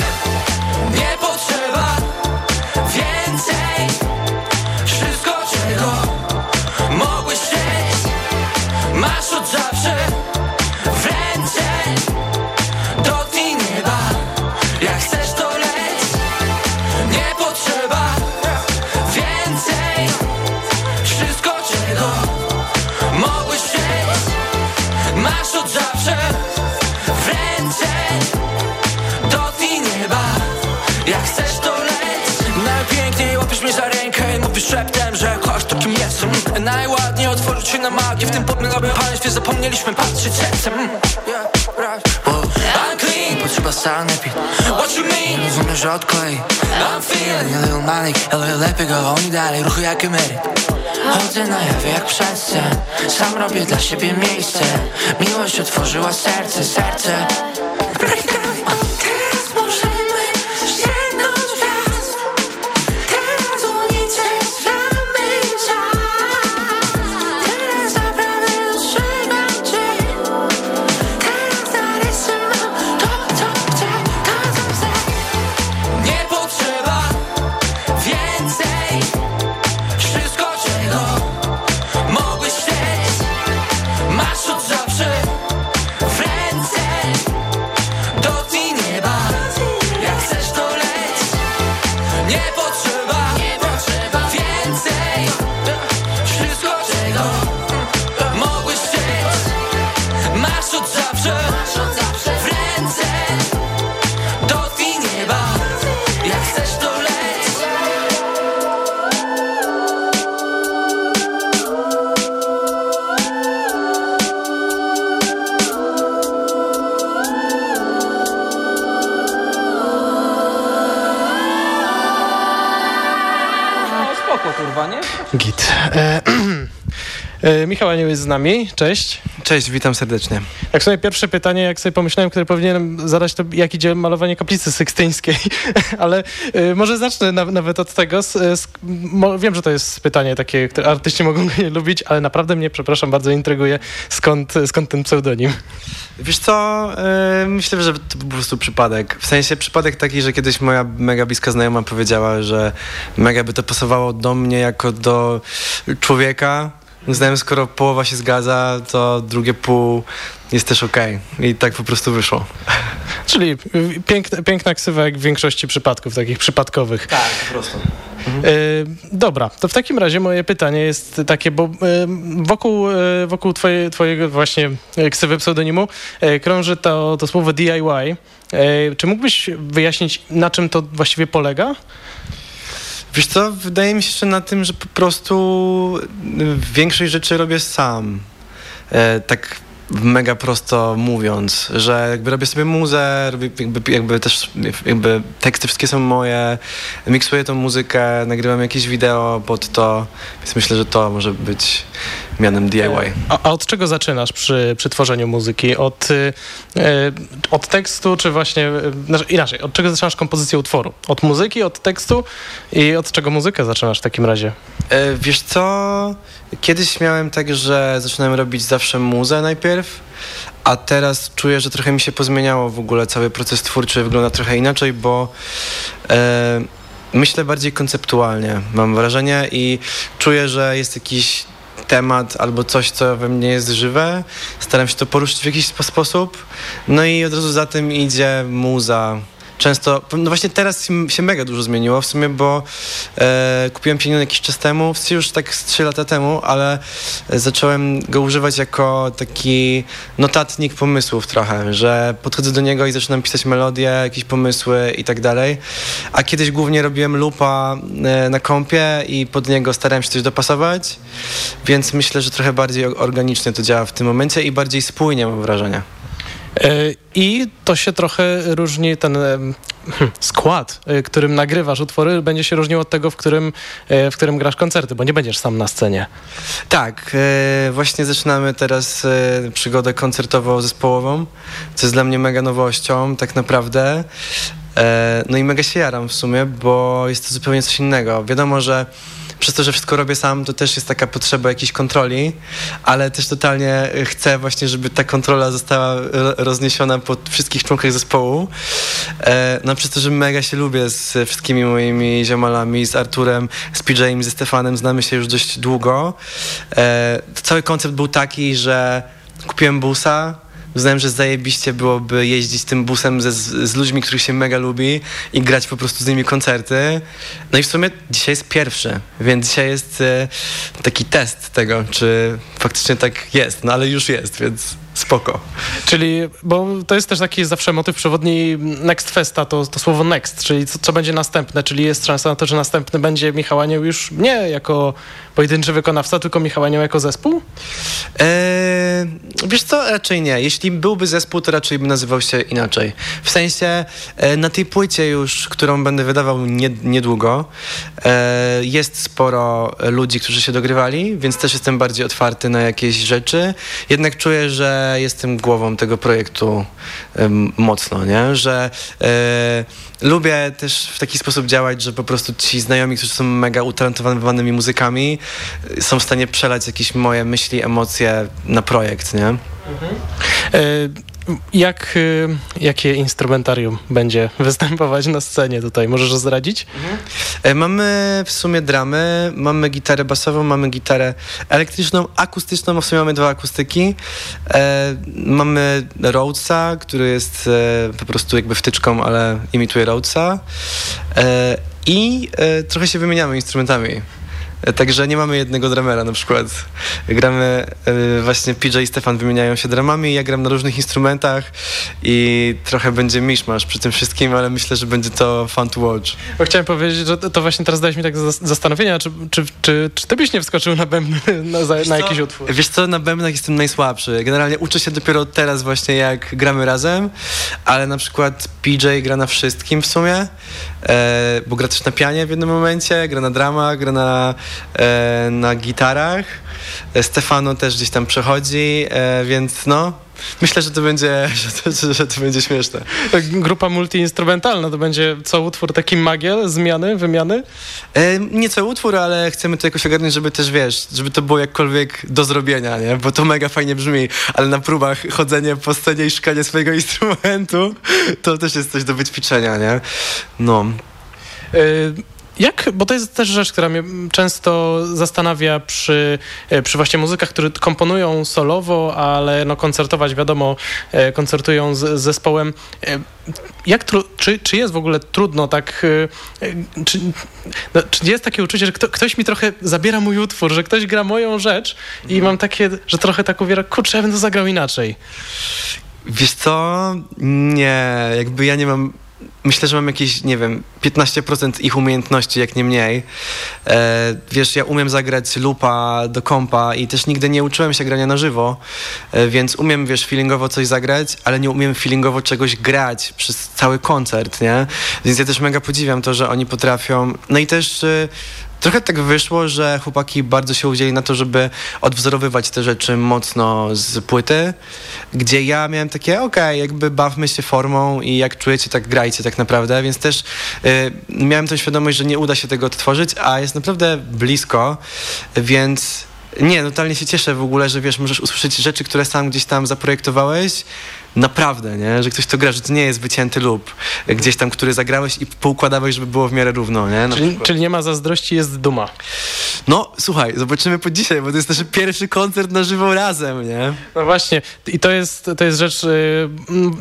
się na magię W tym podmiotowym państwie zapomnieliśmy patrzeć sercem. Mm. I'm clean, potrzeba sanepid What you mean? Rozumiem, że odklei I'm feeling. A little manic A little lepiej go, oni dalej, ruchy jak emeryt. Chodzę na jawie jak przed sen Sam robię dla siebie miejsce. Miłość otworzyła serce, serce Git. E, *clears throat* E, Michał Anioł jest z nami. Cześć. Cześć, witam serdecznie. Jak sobie pierwsze pytanie, jak sobie pomyślałem, które powinienem zadać, to jak idzie malowanie kaplicy sykstyńskiej, *laughs* ale y, może zacznę na, nawet od tego. S, mo, wiem, że to jest pytanie takie, które artyści mogą *laughs* nie lubić, ale naprawdę mnie, przepraszam, bardzo intryguje, skąd, skąd ten pseudonim. Wiesz co, yy, myślę, że to po prostu przypadek. W sensie przypadek taki, że kiedyś moja mega bliska znajoma powiedziała, że mega by to pasowało do mnie jako do człowieka. Uznałem, skoro połowa się zgadza, to drugie pół jest też okej. Okay. I tak po prostu wyszło. *laughs* Czyli piękna, piękna ksywa jak w większości przypadków, takich przypadkowych. Tak, po prostu. Mhm. Y, dobra, to w takim razie moje pytanie jest takie, bo y, wokół, y, wokół twoje, twojego właśnie ksywy pseudonimu krąży to, to słowo DIY. Czy mógłbyś wyjaśnić, na czym to właściwie polega? Wiesz co, wydaje mi się, że na tym, że po prostu większość rzeczy robię sam. E, tak mega prosto mówiąc, że jakby robię sobie muzę, robię jakby, jakby też jakby teksty wszystkie są moje, miksuję tą muzykę, nagrywam jakieś wideo pod to, więc myślę, że to może być mianem DIY. A, a od czego zaczynasz przy, przy tworzeniu muzyki? Od, y, od tekstu, czy właśnie, znaczy inaczej, od czego zaczynasz kompozycję utworu? Od muzyki, od tekstu i od czego muzykę zaczynasz w takim razie? E, wiesz co, kiedyś miałem tak, że zaczynałem robić zawsze muzę najpierw, a teraz czuję, że trochę mi się pozmieniało w ogóle cały proces twórczy, wygląda trochę inaczej, bo e, myślę bardziej konceptualnie, mam wrażenie i czuję, że jest jakiś temat albo coś, co we mnie jest żywe. Staram się to poruszyć w jakiś sposób. No i od razu za tym idzie muza, często, no właśnie teraz się mega dużo zmieniło w sumie, bo e, kupiłem pieniądze jakiś czas temu, w już tak z 3 lata temu, ale zacząłem go używać jako taki notatnik pomysłów trochę, że podchodzę do niego i zaczynam pisać melodie, jakieś pomysły i tak dalej. A kiedyś głównie robiłem lupa e, na kompie i pod niego starałem się coś dopasować, więc myślę, że trochę bardziej organicznie to działa w tym momencie i bardziej spójnie mam wrażenie. E, I to się trochę różni, ten hmm, skład, e, którym nagrywasz utwory, będzie się różnił od tego, w którym, e, w którym grasz koncerty, bo nie będziesz sam na scenie. Tak, właśnie zaczynamy teraz przygodę koncertowo-zespołową, co jest dla mnie mega nowością, tak naprawdę. No i mega się jaram w sumie, bo jest to zupełnie coś innego. Wiadomo, że przez to, że wszystko robię sam, to też jest taka potrzeba jakiejś kontroli, ale też totalnie chcę właśnie, żeby ta kontrola została rozniesiona po wszystkich członkach zespołu. E, no przez to, że mega się lubię z wszystkimi moimi ziomalami, z Arturem, z PJ'em, ze Stefanem, znamy się już dość długo. E, cały koncept był taki, że kupiłem busa, uznałem, że zajebiście byłoby jeździć tym busem ze, z ludźmi, których się mega lubi i grać po prostu z nimi koncerty. No i w sumie dzisiaj jest pierwszy, więc dzisiaj jest e, taki test tego, czy faktycznie tak jest, no ale już jest, więc spoko. Czyli, bo to jest też taki zawsze motyw przewodni Next Festa, to, to słowo next, czyli co, co, będzie następne, czyli jest szansa na to, że następny będzie Michał Anioł już nie jako pojedynczy wykonawca, tylko Michał Anioł jako zespół? Eee, wiesz co, raczej nie. Jeśli byłby zespół, to raczej by nazywał się inaczej. W sensie e, na tej płycie już, którą będę wydawał nie, niedługo, e, jest sporo ludzi, którzy się dogrywali, więc też jestem bardziej otwarty na jakieś rzeczy. Jednak czuję, że jestem głową tego projektu mocno, nie? Że e, lubię też w taki sposób działać, że po prostu ci znajomi, którzy są mega utalentowanymi muzykami, są w stanie przelać jakieś moje myśli, emocje na projekt, nie? Mhm. E, jak, y, jakie instrumentarium będzie *laughs* występować na scenie tutaj? Możesz zdradzić? Mhm. Mamy w sumie dramy, mamy gitarę basową, mamy gitarę elektryczną, akustyczną, w sumie mamy dwa akustyki. E, mamy Rhodesa, który jest e, po prostu jakby wtyczką, ale imituje Rhodesa. E, I e, trochę się wymieniamy instrumentami. Także nie mamy jednego dramera na przykład. Gramy, e, właśnie PJ i Stefan wymieniają się dramami, ja gram na różnych instrumentach i trochę będzie miszmasz przy tym wszystkim, ale myślę, że będzie to fun to watch. Bo chciałem powiedzieć, że to właśnie teraz dałeś mi tak zastanowienia, czy, czy, czy, czy ty byś nie wskoczył na bębny *laughs* na, na jakiś utwór? Wiesz co, na bębnach jestem najsłabszy. Generalnie uczę się dopiero teraz właśnie, jak gramy razem, ale na przykład PJ gra na wszystkim w sumie, e, bo gra też na pianie w jednym momencie, gra na drama, gra na na gitarach. E, Stefano też gdzieś tam przechodzi, e, więc no, myślę, że to będzie, *laughs* że to, że to będzie śmieszne. Grupa multiinstrumentalna to będzie co utwór taki magiel, zmiany, wymiany? E, nie cały utwór, ale chcemy to jakoś ogarnąć, żeby też, wiesz, żeby to było jakkolwiek do zrobienia, nie? Bo to mega fajnie brzmi, ale na próbach chodzenie po scenie i szukanie swojego *laughs* instrumentu, to też jest coś do wyćwiczenia, nie? No. Y, Jak, bo to jest też rzecz, która mnie często zastanawia przy, e, przy właśnie muzykach, które komponują solowo, ale no koncertować, wiadomo, e, koncertują z, z zespołem. E, Jak tru, czy, czy jest w ogóle trudno tak, czy, no, czy jest takie uczucie, że kto, ktoś mi trochę zabiera mój utwór, że ktoś gra moją rzecz i mam takie, że trochę tak uwiera, kurczę, ja bym to zagrał inaczej. Wiesz co? Nie, jakby ja nie mam. Myślę, że mam jakieś, nie wiem, 15% ich umiejętności, jak nie mniej. E, wiesz, ja umiem zagrać lupa do kompa i też nigdy nie uczyłem się grania na żywo, e, więc umiem, wiesz, feelingowo coś zagrać, ale nie umiem feelingowo czegoś grać przez cały koncert, nie? Więc ja też mega podziwiam to, że oni potrafią. No i też. E, Trochę tak wyszło, że chłopaki bardzo się udzieli na to, żeby odwzorowywać te rzeczy mocno z płyty, gdzie ja miałem takie, okej, jakby bawmy się formą i jak czujecie, tak grajcie tak naprawdę, więc też y, miałem tą świadomość, że nie uda się tego odtworzyć, a jest naprawdę blisko, więc nie, totalnie się cieszę w ogóle, że wiesz, możesz usłyszeć rzeczy, które sam gdzieś tam zaprojektowałeś, naprawdę, nie? Że ktoś to gra, że to nie jest wycięty lub gdzieś tam, który zagrałeś i poukładałeś, żeby było w miarę równo, nie? Na Czyli, przykład. czyli nie ma zazdrości, jest duma. No, słuchaj, zobaczymy po dzisiaj, bo to jest nasz pierwszy koncert na żywo razem, nie? No właśnie, i to jest, to jest rzecz y,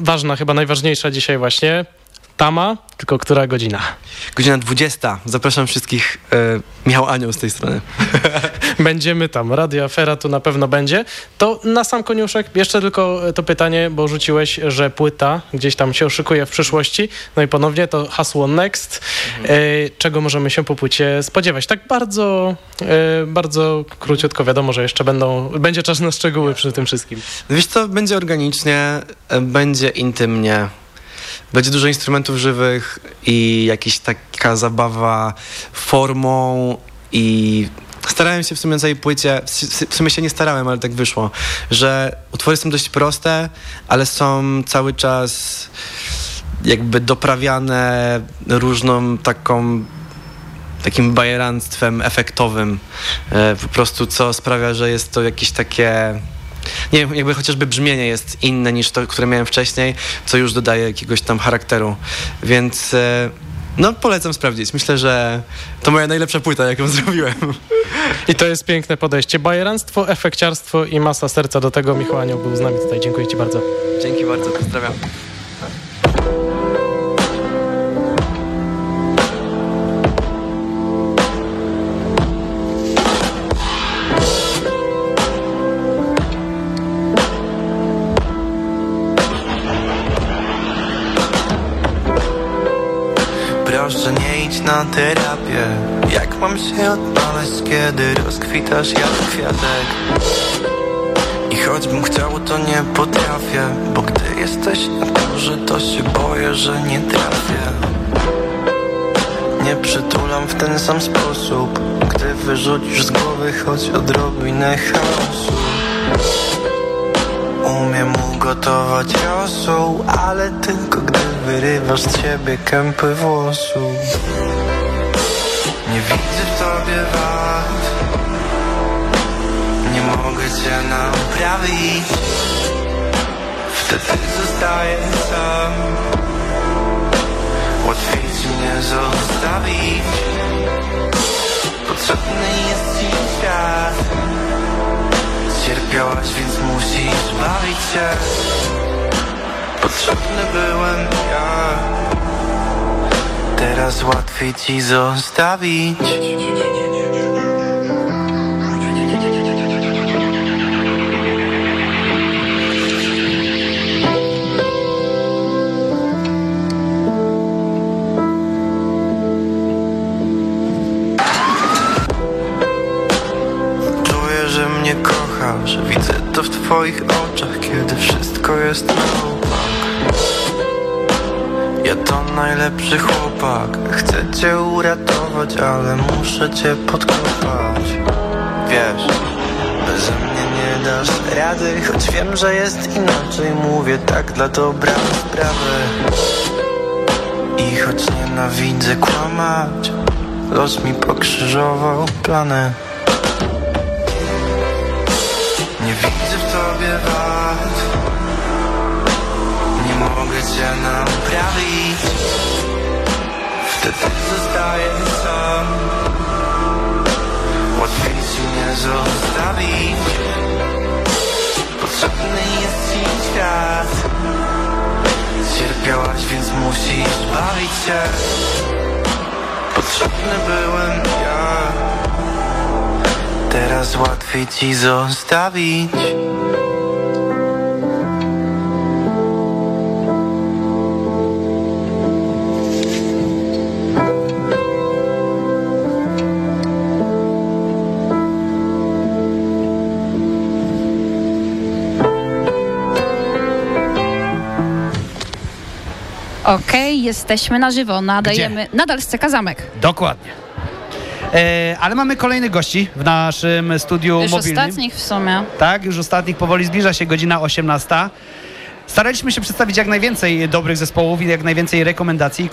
ważna, chyba najważniejsza dzisiaj właśnie. Tama, tylko która godzina? Godzina 20. Zapraszam wszystkich. E, Michał Anioł z tej strony. *laughs* Będziemy tam, Radio Afera tu na pewno będzie. To na sam koniuszek, jeszcze tylko to pytanie, bo rzuciłeś, że płyta gdzieś tam się oszykuje w przyszłości. No i ponownie to hasło Next. Mhm. E, czego możemy się po płycie spodziewać? Tak bardzo, e, bardzo króciutko, wiadomo, że jeszcze będą, będzie czas na szczegóły przy tym wszystkim. Wiesz co, będzie organicznie, e, będzie intymnie. Będzie dużo instrumentów żywych i jakaś taka zabawa formą i starałem się w sumie na całej płycie, w- sumie się nie starałem, ale tak wyszło, że utwory są dość proste, ale są cały czas jakby doprawiane różną taką takim bajeranstwem efektowym. E, po prostu, co sprawia, że jest to jakieś takie nie wiem, jakby chociażby brzmienie jest inne niż to, które miałem wcześniej, co już dodaje jakiegoś tam charakteru, więc e, no polecam sprawdzić. Myślę, że to moja najlepsza płyta, jaką *laughs* zrobiłem. I to jest piękne podejście. Bajeranstwo, efekciarstwo i masa serca do tego. Michał Anioł był z nami tutaj. Dziękuję Ci bardzo. Dzięki bardzo, pozdrawiam. Na terapię. Jak mam się odnaleźć, kiedy rozkwitasz jak kwiatek? I choćbym chciał, to nie potrafię Bo gdy jesteś na górze, to się boję, że nie trafię. Nie przytulam w ten sam sposób Gdy wyrzucisz z głowy choć odrobinę chaosu. Umiem ugotować rosół, ale tylko gdy wyrywasz z siebie kępy włosów. Nie widzę w tobie wad, nie mogę cię naprawić. Wtedy zostaję sam, łatwiej ci mnie zostawić. Potrzebny jest ci świat. Cierpiałaś, więc musisz bawić się Potrzebny byłem ja Teraz łatwiej ci zostawić. Czuję, że mnie kochasz. Widzę to w twoich oczach Kiedy wszystko jest najlepszy chłopak. Chcę cię uratować, ale muszę cię podkopać. Wiesz, bez mnie nie dasz rady Choć wiem, że jest inaczej. Mówię tak dla dobra sprawy. I choć nienawidzę kłamać Los mi pokrzyżował plany. Nie widzę w tobie wad. Nie mogę cię naprawić Wtedy zostaję sam. Łatwiej ci mnie zostawić. Potrzebny jest ci świat. Cierpiałaś, więc musisz bawić się. Potrzebny byłem ja. Teraz łatwiej ci zostawić Okej, jesteśmy na żywo, nadajemy nadal z CK Zamek. Dokładnie. E, ale mamy kolejnych gości w naszym studiu Już mobilnym. ostatnich w sumie. Tak, już ostatnich powoli zbliża się godzina 18. Staraliśmy się przedstawić jak najwięcej dobrych zespołów i jak najwięcej rekomendacji.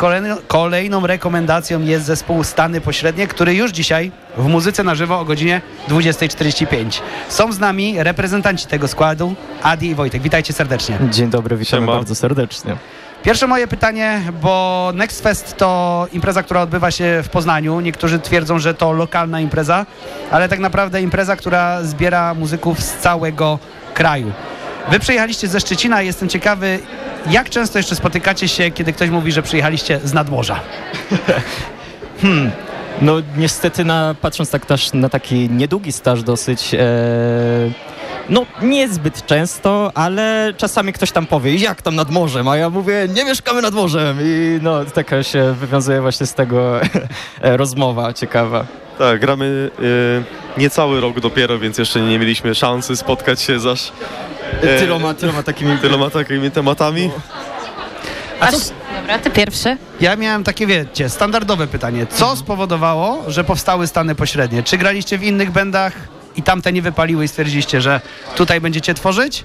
Kolejną rekomendacją jest zespół Stany Pośrednie, który już dzisiaj w muzyce na żywo o godzinie 20.45. Są z nami reprezentanci tego składu, Adi i Wojtek. Witajcie serdecznie. Dzień dobry, witamy bardzo serdecznie. Pierwsze moje pytanie, bo Next Fest to impreza, która odbywa się w Poznaniu. Niektórzy twierdzą, że to lokalna impreza, ale tak naprawdę impreza, która zbiera muzyków z całego kraju. Wy przyjechaliście ze Szczecina i jestem ciekawy, jak często jeszcze spotykacie się, kiedy ktoś mówi, że przyjechaliście z nadmorza? *laughs* Hmm. No niestety na, patrząc tak na taki niedługi staż dosyć, e, no niezbyt często, ale czasami ktoś tam powie, jak tam nad morzem, a ja mówię, nie mieszkamy nad morzem i no taka się wywiązuje właśnie z tego *laughs* rozmowa ciekawa. Tak, gramy y, niecały rok dopiero, więc jeszcze nie mieliśmy szansy spotkać się zaś e, Tyloma, tyloma takimi... tyloma takimi tematami. A Dobra, ty pierwszy. Ja miałem takie, wiecie, standardowe pytanie. Co spowodowało, że powstały Stany Pośrednie? Czy graliście w innych bendach i tamte nie wypaliły i stwierdziliście, że tutaj będziecie tworzyć?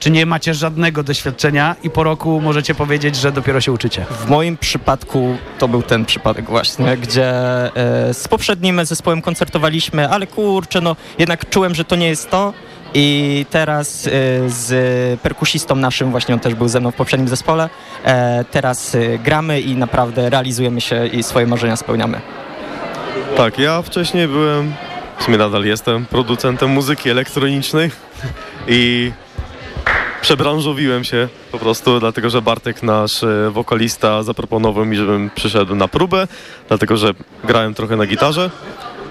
Czy nie macie żadnego doświadczenia i po roku możecie powiedzieć, że dopiero się uczycie? W moim przypadku to był ten przypadek właśnie, gdzie e, z poprzednim zespołem koncertowaliśmy, ale kurczę, no jednak czułem, że to nie jest to. I teraz e, z perkusistą naszym, właśnie on też był ze mną w poprzednim zespole, e, teraz e, gramy i naprawdę realizujemy się i swoje marzenia spełniamy. Tak, ja wcześniej byłem, w sumie nadal jestem, producentem muzyki elektronicznej i przebranżowiłem się po prostu, dlatego że Bartek, nasz e, wokalista, zaproponował mi, żebym przyszedł na próbę, dlatego że grałem trochę na gitarze.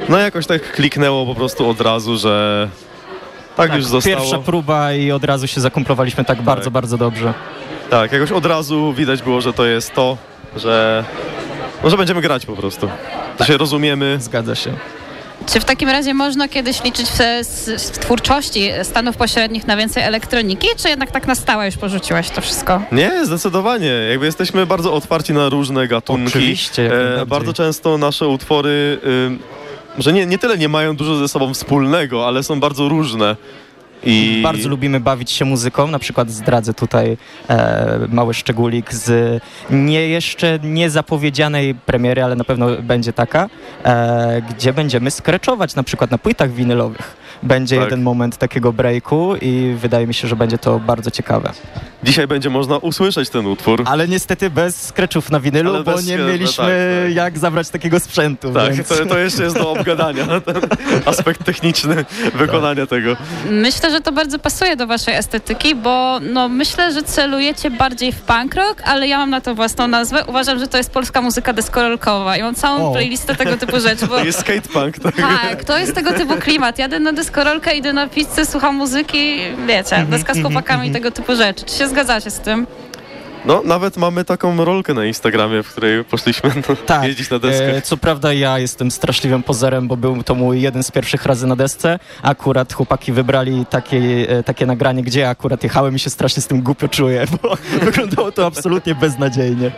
No i jakoś tak kliknęło po prostu od razu, że tak, już zostało. Pierwsza próba i od razu się zakumplowaliśmy tak bardzo, bardzo dobrze. Tak, jakoś od razu widać było, że to jest to, że, no, że będziemy grać po prostu. To się rozumiemy. Zgadza się. Czy w takim razie można kiedyś liczyć w, w, twórczości Stanów Pośrednich na więcej elektroniki, czy jednak tak na stałe już porzuciłeś to wszystko? Nie, zdecydowanie. Jakby jesteśmy bardzo otwarci na różne gatunki. Oczywiście, e. Bardzo często nasze utwory, y, że nie, nie tyle nie mają dużo ze sobą wspólnego, ale są bardzo różne. I Bardzo lubimy bawić się muzyką, na przykład zdradzę tutaj e, mały szczególik z nie jeszcze niezapowiedzianej premiery, ale na pewno będzie taka, e, gdzie będziemy skreczować na przykład na płytach winylowych. Będzie Tak. jeden moment takiego breaku i wydaje mi się, że będzie to bardzo ciekawe. dzisiaj będzie można usłyszeć ten utwór. Ale niestety bez skreczów na winylu, Ale bo bez nie mieliśmy tak, jak zabrać takiego sprzętu. Tak, więc... to, to jeszcze jest do *laughs* obgadania, ten aspekt techniczny wykonania tego. Myślę, że to bardzo pasuje do waszej estetyki, bo no, myślę, że celujecie bardziej w punk rock, ale ja mam na to własną nazwę. Uważam, że to jest polska muzyka deskorolkowa i mam całą O. playlistę tego typu rzeczy. Bo... *laughs* Jest skatepunk, tak? Tak, to jest tego typu klimat. Jadę na deskorolkę, idę na pizzę, słucham muzyki, wiecie, deska z chłopakami i tego typu rzeczy. Czy się zgadzacie z tym? No, nawet mamy taką rolkę na Instagramie, w której poszliśmy no, *laughs* jeździć na deskę. E, co prawda ja jestem straszliwym pozerem, bo był to mój jeden z pierwszych razy na desce. Akurat chłopaki wybrali takie, e, takie nagranie, gdzie ja akurat jechałem i się strasznie z tym głupio czuję, *laughs* bo wyglądało to *laughs* absolutnie beznadziejnie.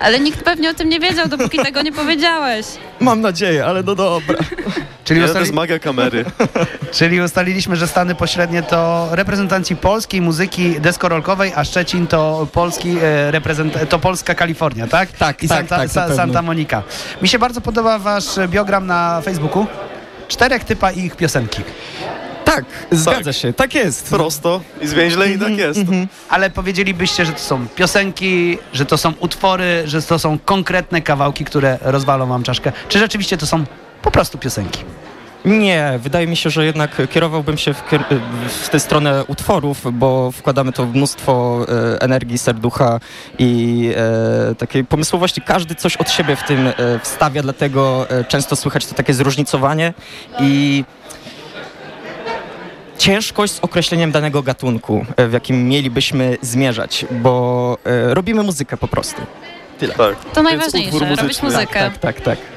Ale nikt pewnie o tym nie wiedział, dopóki tego nie powiedziałeś. Mam nadzieję, ale no dobra. Czyli, to ustali... jest magia kamery. *laughs* Czyli ustaliliśmy, że Stany pośrednie to reprezentanci polskiej muzyki deskorolkowej, a Szczecin to polski e, reprezent... to polska Kalifornia, tak? Tak, I tak, Santa, tak, Sa-. Santa Monica. Mi się bardzo podoba wasz biogram na Facebooku. Czterech typa i ich piosenki. Tak, zgadza się, tak jest. Prosto i zwięźle i tak jest. Ale powiedzielibyście, że to są piosenki, że to są utwory, że to są konkretne kawałki, które rozwalą wam czaszkę. Czy rzeczywiście to są po prostu piosenki? Nie, wydaje mi się, że jednak kierowałbym się w, kier- w tę stronę utworów, bo wkładamy to mnóstwo e, energii, serducha i e, takiej pomysłowości. Każdy coś od siebie w tym e, wstawia, dlatego e, często słychać to takie zróżnicowanie i ciężkość z określeniem danego gatunku, e, w jakim mielibyśmy zmierzać, bo e, robimy muzykę po prostu. Tyle. Tak. To najważniejsze, robić muzykę. Tak, tak, tak.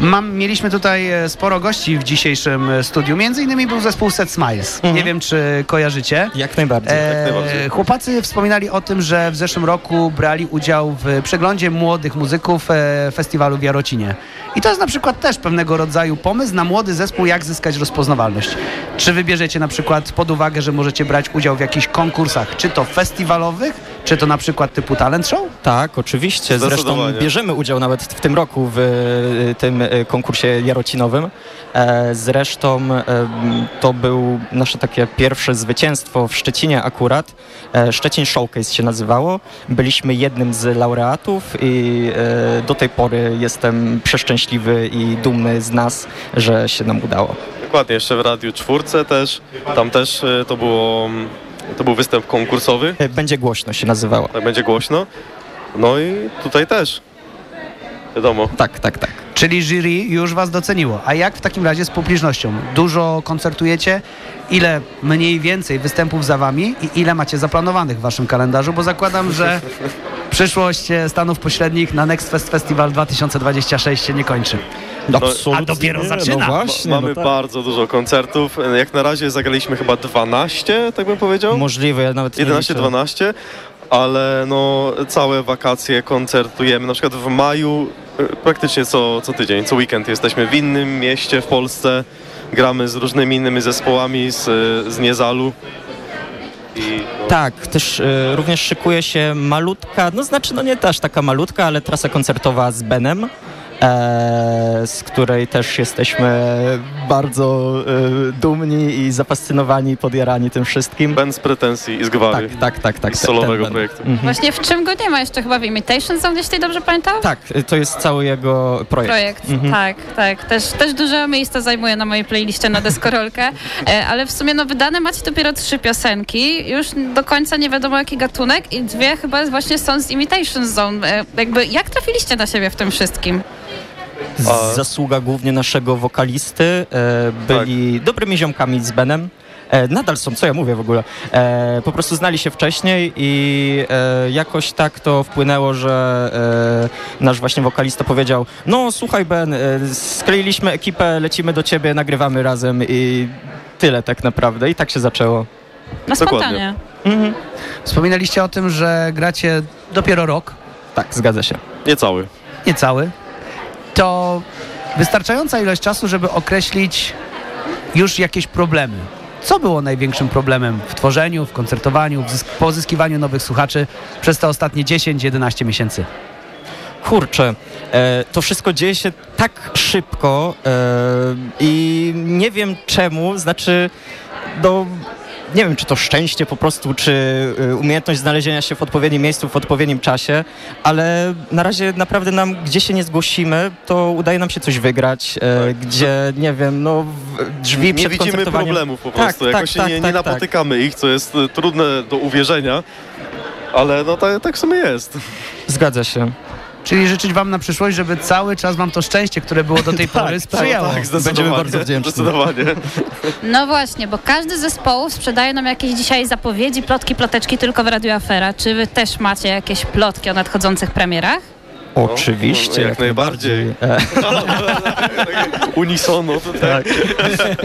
Mam, mieliśmy tutaj e, sporo gości w dzisiejszym e, studiu. Między innymi był zespół Set Smiles. Nie wiem, czy kojarzycie. Jak najbardziej. E, Jak najbardziej. chłopacy wspominali o tym, że w zeszłym roku brali udział w przeglądzie młodych muzyków e, festiwalu w Jarocinie. I to jest na przykład też pewnego rodzaju pomysł na młody zespół, jak zyskać rozpoznawalność. Czy wybierzecie na przykład pod uwagę, że możecie brać udział w jakichś konkursach, czy to festiwalowych, czy to na przykład typu talent show? Tak, oczywiście. Zresztą bierzemy udział nawet w tym roku w e, tym e, konkursie jarocinowym. E, Zresztą e, to był nasze takie pierwsze zwycięstwo w Szczecinie akurat. E, Szczecin Showcase się nazywało. Byliśmy jednym z laureatów i do tej pory jestem przeszczęśliwy i dumny z nas, że się nam udało. Dokładnie, jeszcze w Radiu Czwórce też. Tam też to było... To był występ konkursowy, E, Będzie głośno się nazywało. tak będzie głośno. No i tutaj też. Wiadomo. Tak, tak, tak. Czyli jury już was doceniło. A jak w takim razie z publicznością? Dużo koncertujecie? Ile mniej więcej występów za wami i ile macie zaplanowanych w waszym kalendarzu? Bo zakładam, że *laughs* przyszłość e, Stanów Pośrednich na Next Fest Festival 2026 się nie kończy. No, A dopiero zaczyna. No właśnie, Mamy no tak. bardzo dużo koncertów. Jak na razie zagraliśmy chyba 12, tak bym powiedział. Możliwe, ja nawet nie liczę. 11-12, ale no całe wakacje koncertujemy. Na przykład w maju e, praktycznie co, co tydzień, co weekend jesteśmy w innym mieście w Polsce. Gramy z różnymi innymi zespołami z, z Niezalu. I, no, Tak, też e, również szykuje się malutka, no znaczy no nie też taka malutka, ale trasa koncertowa z Benem, z której też jesteśmy bardzo e, dumni i zafascynowani, podjarani tym wszystkim. Ben z pretensji i z gwary. Tak, tak, tak. tak Z ten- solowego ten Ben. projektu. Mhm. Właśnie w czym go nie ma jeszcze chyba w Imitation Zone, jeśli dobrze pamiętam? Tak, e, to jest cały jego projekt. Projekt, Mhm. tak, tak. Też, też duże miejsce zajmuje na mojej playliście na deskorolkę, e, ale w sumie no wydane macie dopiero trzy piosenki, już do końca nie wiadomo jaki gatunek i dwie chyba właśnie są z Imitation Zone. E, Jakby jak trafiliście na siebie w tym wszystkim? Z- Zasługa głównie naszego wokalisty. E, byli dobrymi ziomkami z Benem. E, nadal są, co ja mówię w ogóle. E, po prostu znali się wcześniej i e, jakoś tak to wpłynęło, że e, nasz właśnie wokalista powiedział no słuchaj Ben, e, skleiliśmy ekipę, lecimy do ciebie, nagrywamy razem i tyle tak naprawdę. I tak się zaczęło. Na spontanie. Mhm. Wspominaliście o tym, że gracie dopiero rok, Tak, zgadza się. Niecały. niecały. To wystarczająca ilość czasu, żeby określić już jakieś problemy. Co było największym problemem w tworzeniu, w koncertowaniu, w zysk- pozyskiwaniu nowych słuchaczy przez te ostatnie 10-11 miesięcy? Kurczę, e, to wszystko dzieje się tak szybko e, i nie wiem czemu, znaczy, no, nie wiem, czy to szczęście po prostu, czy e, umiejętność znalezienia się w odpowiednim miejscu, w odpowiednim czasie, ale na razie naprawdę nam, gdzie się nie zgłosimy, to udaje nam się coś wygrać, e, gdzie, nie wiem, no, drzwi nie przed widzimy koncertowaniem... problemów po Tak, prostu. tak, Jakoś się tak, nie, tak, nie tak. napotykamy ich, co jest e, trudne do uwierzenia. Ale no tak, tak w sumie jest. Zgadza się. Czyli życzyć wam na przyszłość, żeby cały czas wam to szczęście, które było do tej *laughs* pory, sprzyjało. Tak, zdecydowanie. Zdecydowanie. No właśnie, bo każdy z zespołów sprzedaje nam jakieś dzisiaj zapowiedzi, plotki, ploteczki tylko w Radio Afera. Czy wy też macie jakieś plotki o nadchodzących premierach? Oczywiście, jak jak najbardziej. najbardziej. *laughs* Unisono tutaj.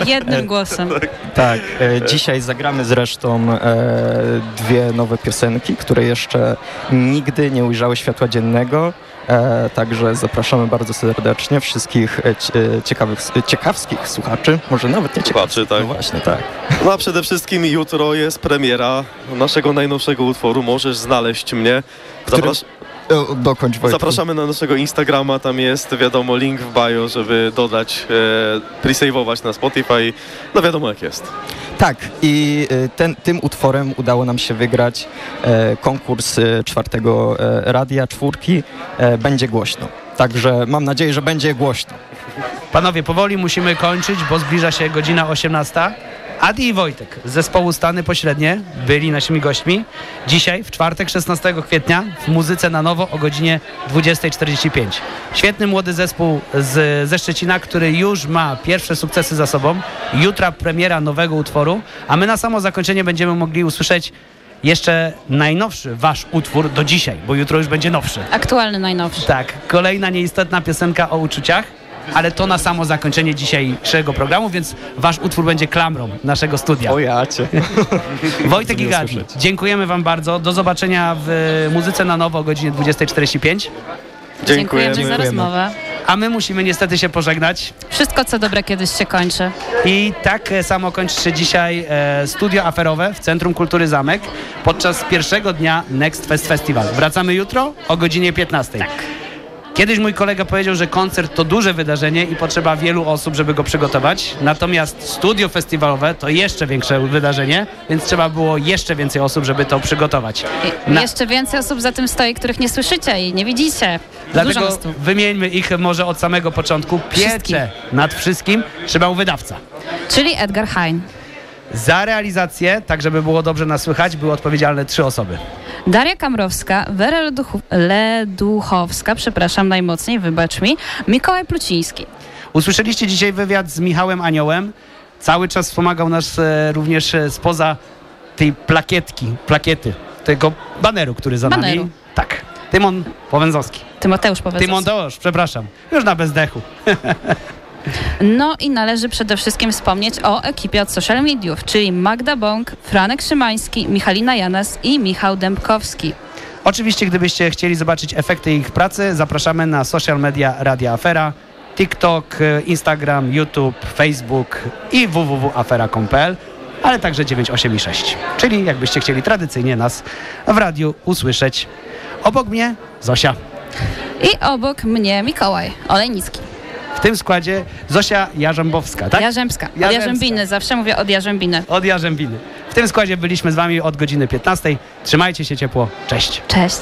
Jednym głosem. *laughs* Tak, e, dzisiaj zagramy zresztą e, dwie nowe piosenki, które jeszcze nigdy nie ujrzały światła dziennego. E, także zapraszamy bardzo serdecznie wszystkich e, e, ciekawych, ciekawskich słuchaczy, może nawet nie ciekawskich. Słuchaczy, tak. No właśnie, tak. No a przede wszystkim jutro jest premiera naszego najnowszego utworu Możesz znaleźć mnie. Zaprasz... E, Dokończ Wojtku. Zapraszamy na naszego Instagrama, tam jest wiadomo link w bio, żeby dodać, e, presejwować na Spotify. No wiadomo jak jest. Tak, i e, ten, tym utworem udało nam się wygrać e, konkurs e, czwartego e, radia, czwórki. E, będzie głośno. Także mam nadzieję, że będzie głośno. Panowie, powoli musimy kończyć, bo zbliża się godzina 18. Adi i Wojtek z zespołu Stany Pośrednie byli naszymi gośćmi. Dzisiaj, w czwartek 16 kwietnia, w muzyce na nowo o godzinie 20.45. Świetny młody zespół z, ze Szczecina, który już ma pierwsze sukcesy za sobą. Jutra premiera nowego utworu, a my na samo zakończenie będziemy mogli usłyszeć jeszcze najnowszy wasz utwór do dzisiaj, bo jutro już będzie nowszy. Aktualny najnowszy. Tak, kolejna nieistotna piosenka o uczuciach, ale to na samo zakończenie dzisiejszego programu, więc wasz utwór będzie klamrą naszego studia. O jacie. *laughs* Wojtek i usłyszeć. dziękujemy wam bardzo. Do zobaczenia w Muzyce na Nowo o godzinie 20.45. Dziękujemy za rozmowę. A my musimy niestety się pożegnać. Wszystko co dobre kiedyś się kończy. I tak e, samo kończy się dzisiaj e, studio aferowe w Centrum Kultury Zamek podczas pierwszego dnia Next Fest Festival. Wracamy jutro o godzinie 15. Tak. Kiedyś mój kolega powiedział, że koncert to duże wydarzenie i potrzeba wielu osób, żeby go przygotować. Natomiast studio festiwalowe to jeszcze większe wydarzenie, więc trzeba było jeszcze więcej osób, żeby to przygotować. I Jeszcze więcej osób za tym stoi, których nie słyszycie i nie widzicie. Dlatego wymieńmy ich może od samego początku. Pieczę nad wszystkim trzymał wydawca. Czyli Edgar Hein. Za realizację, tak żeby było dobrze nas słychać, były odpowiedzialne trzy osoby. Daria Kamrowska, Wera Leduchowska, przepraszam najmocniej, wybacz mi, Mikołaj Pluciński. Usłyszeliście dzisiaj wywiad z Michałem Aniołem. Cały czas wspomagał nas e, również e, spoza tej plakietki, plakiety, tego baneru, który za Baneru. nami. Tak. Tymon Powęzowski. Tymoteusz Powęzowski. Tymoteusz, przepraszam. Już na bezdechu. *laughs* No i należy przede wszystkim wspomnieć o ekipie od social mediów, czyli Magda Bąk, Franek Szymański, Michalina Janas i Michał Dębkowski. Oczywiście, gdybyście chcieli zobaczyć efekty ich pracy, zapraszamy na social media Radia Afera, TikTok, Instagram, YouTube, Facebook i www.afera.pl, ale także 98 i 6. Czyli jakbyście chcieli tradycyjnie nas w radiu usłyszeć. Obok mnie Zosia. I obok mnie Mikołaj Olejnicki. W tym składzie Zosia Jarzębowska, tak? Jarzębska. Od. Jarzębiny, zawsze mówię od Jarzębiny. Od Jarzębiny. W tym składzie byliśmy z wami od godziny 15. Trzymajcie się ciepło. Cześć. Cześć.